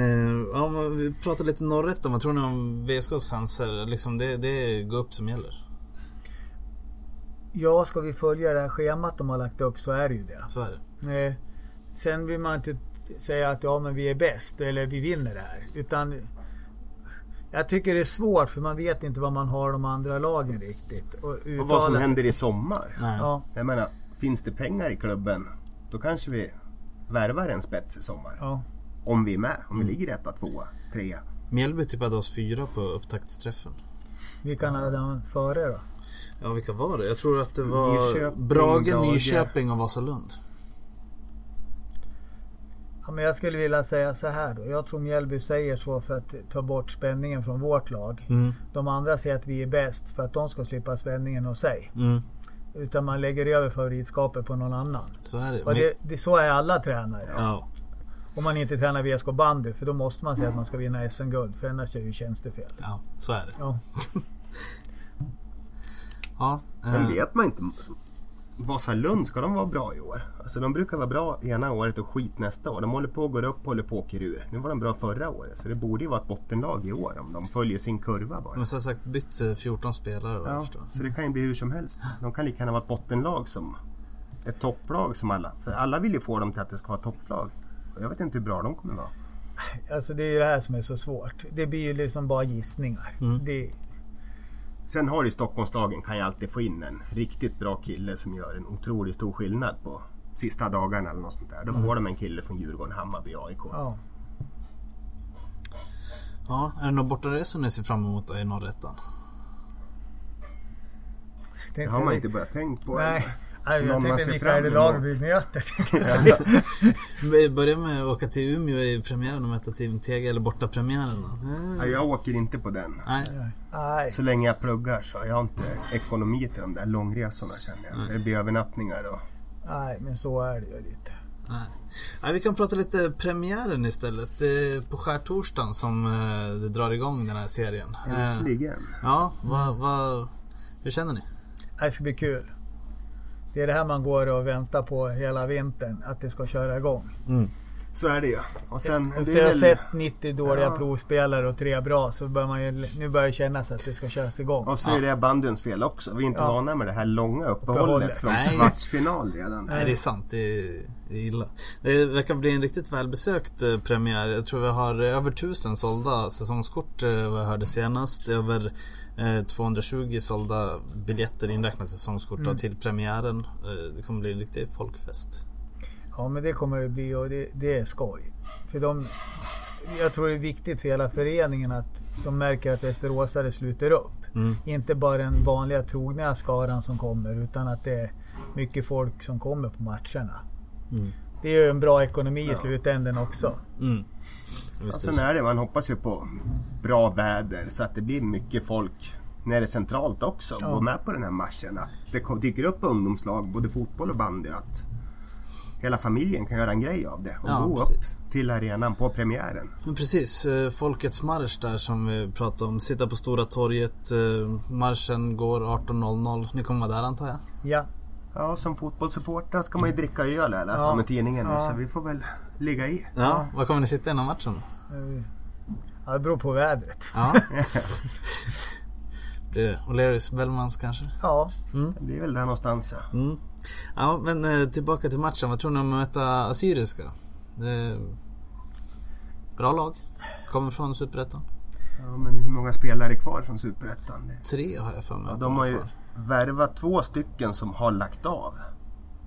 Eh, vi pratar lite norrätt Vad tror ni om VSKs chanser? Liksom det, det är gå upp som gäller. Ja, ska vi följa det här schemat de har lagt upp så är det ju det. Så är det. Eh, sen vill man inte säga att ja men vi är bäst eller vi vinner det här. Utan jag tycker det är svårt för man vet inte vad man har de andra lagen riktigt. Och, Och vad som händer i sommar. Nej. Ja, Jag menar, finns det pengar i klubben då kanske vi värvar en spets i sommar. ja. Om vi är med. Om vi ligger etta, tvåa, trea. Mjällby tippade oss fyra på upptaktsträffen. Vilka hade han före då? Ja, vilka var det? Jag tror att det var Nyköping, Brage, Brage. Nyköping och Vasalund. Ja, men jag skulle vilja säga så här då. Jag tror Mjällby säger så för att ta bort spänningen från vårt lag. Mm. De andra säger att vi är bäst för att de ska slippa spänningen hos sig. Mm. Utan man lägger över favoritskapet på någon annan. Så är det. Och det, det, så är alla tränare. Ja. Om man inte tränar VSK bandy för då måste man säga att man ska vinna SM-guld för annars är det ju tjänstefel. ja, så är det. Ja. Ja, Sen eh, vet man inte. Vasalund, ska de vara bra i år? Alltså de brukar vara bra ena året och skit nästa år. De håller på att gå upp och håller på att åka ur. Nu var de bra förra året. Så det borde ju vara ett bottenlag i år om de följer sin kurva bara. Har som sagt bytt eh, 14 spelare vad jag Ja, förstår. så det kan ju bli hur som helst. De kan lika gärna vara ett bottenlag som ett topplag som alla. För alla vill ju få dem till att det ska vara topplag. Och jag vet inte hur bra de kommer vara. Alltså det är ju det här som är så svårt. Det blir ju liksom bara gissningar. Mm. Det, Sen har ju Stockholmslagen kan ju alltid få in en riktigt bra kille som gör en otroligt stor skillnad på sista dagarna eller något sånt där. Då får de en kille från Djurgården, Hammarby, AIK. ja. Ja, är det några bortaresor ni ser fram emot i norrättan? Det har man inte bara tänkt på. Nej. Nej, jag tänkte vilka är det lag vi möter? Vi börjar med att åka till Umeå i premiären och möta Team TG, eller bortapremiären då. Ja, Eh, jag åker inte på den. Nej, Nej. Så länge jag pluggar så har jag inte ekonomi till de där långresorna känner jag. Det blir övernattningar och... Nej, men så är det ju lite. Nej. Nej, vi kan prata lite premiären istället. Det är på skärtorsdagen som eh, det drar igång den här serien. Eh, Äntligen. ja, vad, vad, hur känner ni? Det ska bli kul. Det är det här man går och väntar på hela vintern. Att det ska köra igång. Så är det ju. Och sen, Efter det att ha sett 90 dåliga Ja. provspelare och tre bra så börjar man ju, nu börjar det kännas att det ska köras igång. och så är det bandyns fel också. Vi är inte Ja. vana med det här långa uppehållet från Nej. kvartsfinal redan. Nej, det är sant. Det är, det är illa. Det verkar bli en riktigt välbesökt eh, premiär. Jag tror vi har över 1000 sålda säsongskort eh, vad jag hörde senast. Över 220 sålda biljetter inräknat säsongskort Mm. till premiären. Eh, det kommer bli en riktig folkfest. Ja men det kommer det bli och det, det är skoj. För de, jag tror det är viktigt för hela föreningen att de märker att västeråsare sluter upp. Mm. Inte bara den vanliga trogna skaran som kommer utan att det är mycket folk som kommer på matcherna. Mm. Det är ju en bra ekonomi i slutändan också. Mm. Och sen det. är det, man hoppas ju på bra väder så att det blir mycket folk när det är centralt också. Ja. Gå med på den här matchen. Att det dyker upp ungdomslag, både fotboll och bandy. Att hela familjen kan göra en grej av det och Ja, gå precis. upp till arenan på premiären. Men precis, eh, Folkets marsch där som vi pratade om. Sitta på Stora torget. eh, Marschen går 18.00. Ni kommer vara där antar jag? Ja, Ja, som fotbollssupporter ska man ju dricka öl har jag läst Ja. om i tidningen. Ja. Så vi får väl ligga i. Ja. Var kommer ni sitta innan matchen? eh, ja, det beror på vädret. Ja. Det O'Learys Bellmans kanske? Ja, Det blir väl där någonstans ja. Mm. Ja men eh, tillbaka till matchen. Vad tror ni om att möta Assyriska? Bra lag. Kommer från Superettan. ja. Men hur många spelare är kvar från Superettan? Tre har jag för mig Ja, att de har ju kvar. Värvat två stycken som har lagt av.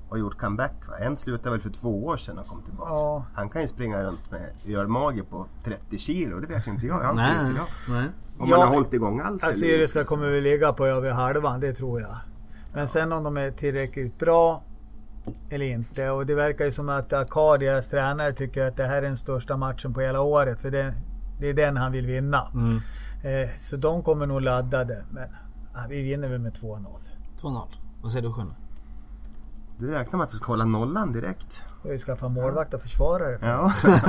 Och gjort comeback. Va? En slutade väl för två år sedan och kom tillbaka. Ja. Han kan ju springa runt med ölmage på 30 kilo. Det vet inte jag. Han Nej, inte jag. nej. Om Ja. man har hållit igång alls. Assyriska inte. kommer väl ligga på över halvan, det tror jag. Men sen om de är tillräckligt bra eller inte. Och det verkar ju som att Akar, deras tränare, tycker att det här är den största matchen på hela året. För det, det är den han vill vinna. Mm. Eh, så de kommer nog laddade. Men vi vinner väl med 2-0. 2-0. Vad säger du Sjunne? Du räknar med att du ska hålla nollan direkt. Får ju skaffa målvakt och försvarare. Ja.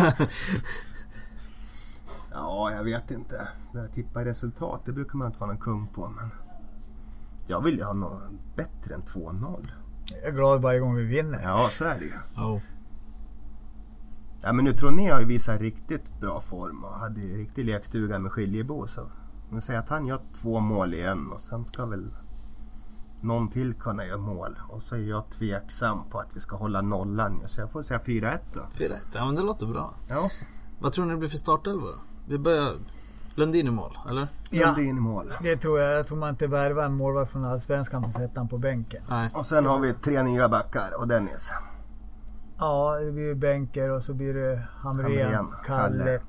ja, jag vet inte. Jag tippar resultat, det brukar man inte vara någon kung på. Men jag vill ju ha något bättre än 2-0. Jag är glad varje gång vi vinner. Ja, så är det ju. Oh. Ja, men nu tror ni har ju visat riktigt bra form och hade riktig lekstuga med Skiljebo. Så men säg att han gör två mål igen och sen ska väl någon till kunna göra mål. Och så är jag tveksam på att vi ska hålla nollan. Så jag får säga 4-1 då. 4-1. Ja men det låter bra. Ja, Vad tror ni det blir för startelva då? Vi börjar... Lundin i mål, eller? Ja. Lundin i mål. Det tror jag. Jag tror man inte värvar en målvakt från Allsvenskan för att sätta honom på bänken. Nej. Och sen har vi tre nya backar och Dennis. Ja, det blir Bänker och så blir det Hamrén, Kalle, Kalle.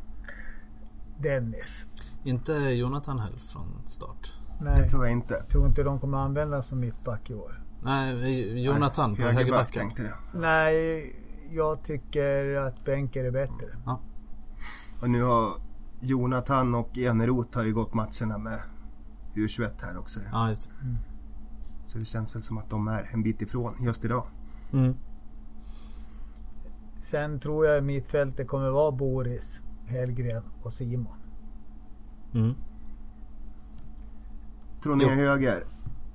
Dennis. Inte Jonathan Hell från start. Nej, Det tror jag inte. tror inte de kommer användas som mittback i år. Nej, Jonathan på Högerback högerbacken. jag. Nej, jag tycker att Bänker är bättre. Och nu har Jonathan och Eneroth har ju gått matcherna med U21 här också. Ja, just det. Så det känns väl som att de är en bit ifrån just idag. Mm. Sen tror jag mittfältet kommer vara Boris, Hellgren och Simon. Mm. Tror ni är höger?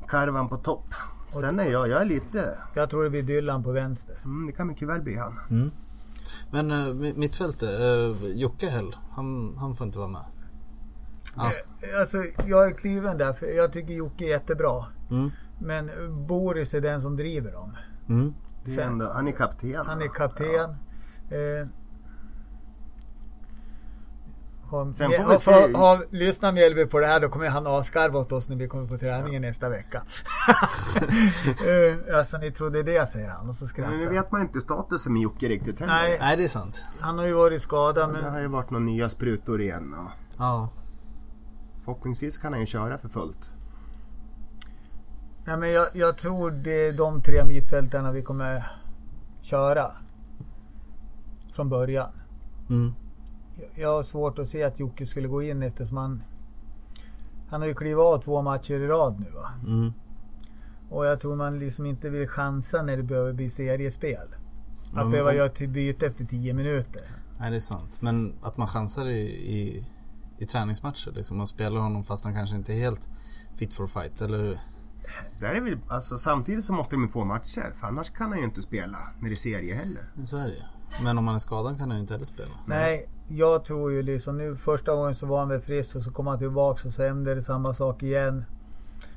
Karvan på topp. Sen är jag, jag är lite... Jag tror det blir Dylan på vänster. Mm, det kan mycket väl bli han. Mm. Men uh, mittfältet, uh, Jocke Hell, han, han får inte vara med. Han Eh, Alltså, jag är kluven där, för jag tycker Jocke är jättebra. mm. Men Boris är den som driver dem. Mm. Det är Sen- ändå, han är kapten. Han är kapten. Eh, har, Sen får vi se- har, har, lyssnar Mjällby på det här då kommer han asgarva åt oss när vi kommer på träningen nästa vecka. eh, alltså ni trodde det säger han och så Ja. skrattar Men nu vet man inte statusen med Jocke riktigt heller. Nej. Nej, det är sant. Han har ju varit skadad Det har men ju varit några nya sprutor igen. Och Ja. förhoppningsvis kan han ju köra för fullt. Nej, men jag, jag tror det är de tre mittfältarna vi kommer köra. Från början. Mm. Jag- har svårt att se att Jocke skulle gå in eftersom han... Han har ju klivit av två matcher i rad nu va. Mm. Och jag tror man liksom inte vill chansa när det behöver bli seriespel. Att behöva göra till byte efter 10 minuter. Nej, det är sant. Men att man chansar i, i, i träningsmatcher liksom. Man spelar honom fast han kanske inte är helt fit for fight. Eller Där är vi, alltså, samtidigt så måste de ju få matcher. För annars kan han ju inte spela när det är serie heller. så är det ju. Men om man är skadad kan han ju inte heller spela. Nej, jag tror ju liksom nu första gången så var han väl frisk och så kom han tillbaka och så hände det samma sak igen.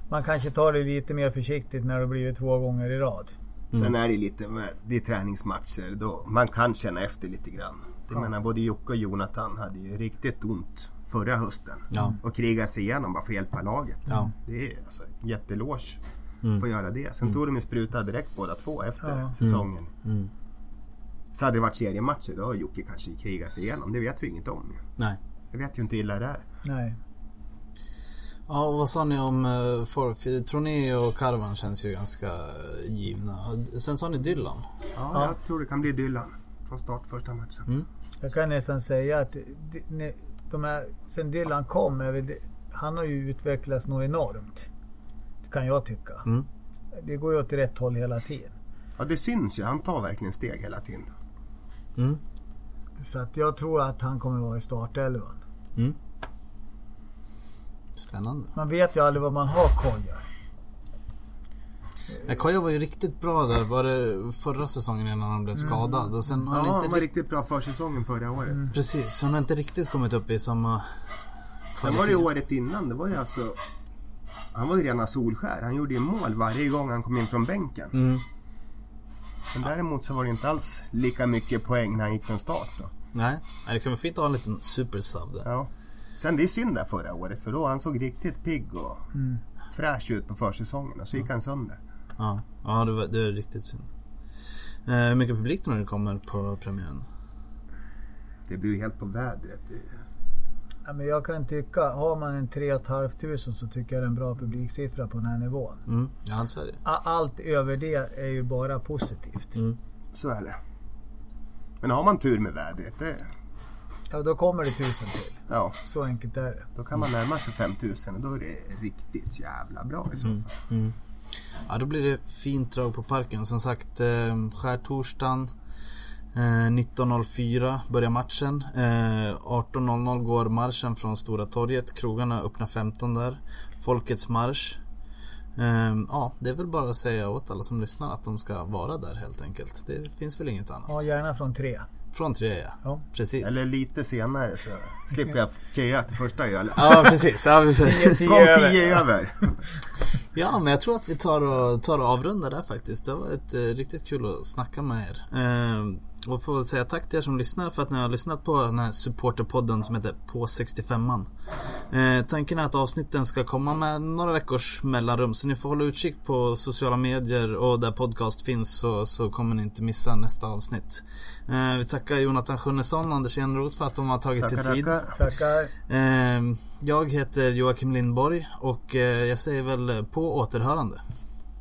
Man kanske tar det lite mer försiktigt när det blivit två gånger i rad. Sen är det lite med, det är träningsmatcher då man kan känna efter lite grann. Jag menar både Jocke och Jonathan hade ju riktigt ont förra hösten. Ja. Och kriga sig igenom bara för att hjälpa laget. Ja. Det är alltså jätteloge Mm. för att göra det. Sen tog de ju spruta direkt båda två efter Ja. säsongen. Mm. Så hade det varit seriematcher då har Jocke kanske krigat sig igenom. Det vet vi inget om. Nej. Jag vet ju inte illa det är. Nej. Ja, och vad sa ni om uh, for, Troné och Karvan känns ju ganska eh, givna. Sen sa ni Dylan. Ja, Ja. jag tror det kan bli Dylan från start första matchen. Mm. Jag kan nästan säga att de, här, sen Dylan kom, det, han har ju utvecklats något enormt. Det kan jag tycka. Mm. Det går ju åt rätt håll hela tiden. Ja, det syns ju. Han tar verkligen steg hela tiden. Mm. Så att jag tror att han kommer vara i startelvan. Mm. Spännande. Man vet ju aldrig vad man har Kojar. Ja, Koja var ju riktigt bra där. Var det förra säsongen innan han blev skadad? Och sen har Ja, han han inte var riktigt... riktigt bra försäsongen förra året. Precis, han har inte riktigt kommit upp i samma Sen var det ju året innan. Det var ju alltså... Han var ju rena Solskär. Han gjorde ju mål varje gång han kom in från bänken. Mm. Men däremot så var det inte alls lika mycket poäng när han gick från start. Då. Nej, Nej, det kan vara fint att ha en liten supersub där. Ja. Sen det är synd där förra året för då han såg riktigt pigg och fräsch ut på försäsongen och så gick han sönder. Ja, ja det, var, det är riktigt synd. Eh, hur mycket publik tror ni det kommer på premiären? Det blir ju helt på vädret. Ja, men jag kan tycka, har man en 3 500 så tycker jag det är en bra publiksiffra på den här nivån. Mm, ja, så är det. Allt över det är ju bara positivt. Mm. Så är det. Men har man tur med vädret, det, Ja, då kommer det tusen till. ja, Så enkelt är det. då kan man närma sig 5000 och då är det riktigt jävla bra i så fall. Mm. Ja, då blir det fint drag på parken. Som sagt, eh, skärtorsdagen. Eh, 19.04 börjar matchen. Eh, 18.00 går marschen från Stora torget. Krogarna öppnar 15 där. Folkets marsch. Eh, ja, det är väl bara att säga åt alla som lyssnar att de ska vara där helt enkelt. Det finns väl inget annat. Ja, gärna från tre. Från tre ja. Ja. Precis. Eller lite senare så slipper jag köa till första ölen. Ja, precis. Ja, vi... Tio Kom över. tio över. Ja, men jag tror att vi tar och, tar och avrundar där faktiskt. Det har varit eh, riktigt kul att snacka med er. Eh, och får väl säga tack till er som lyssnar för att ni har lyssnat på den här supporterpodden som heter På 65an. Eh, tanken är att avsnitten ska komma med några veckors mellanrum så ni får hålla utkik på sociala medier och där podcast finns så, så kommer ni inte missa nästa avsnitt. Eh, vi tackar Jonathan Sjunnesson och Anders Enroth för att de har tagit sig Tackar, tid. tackar. Tackar. Eh, jag heter Joakim Lindborg och eh, jag säger väl på återhörande.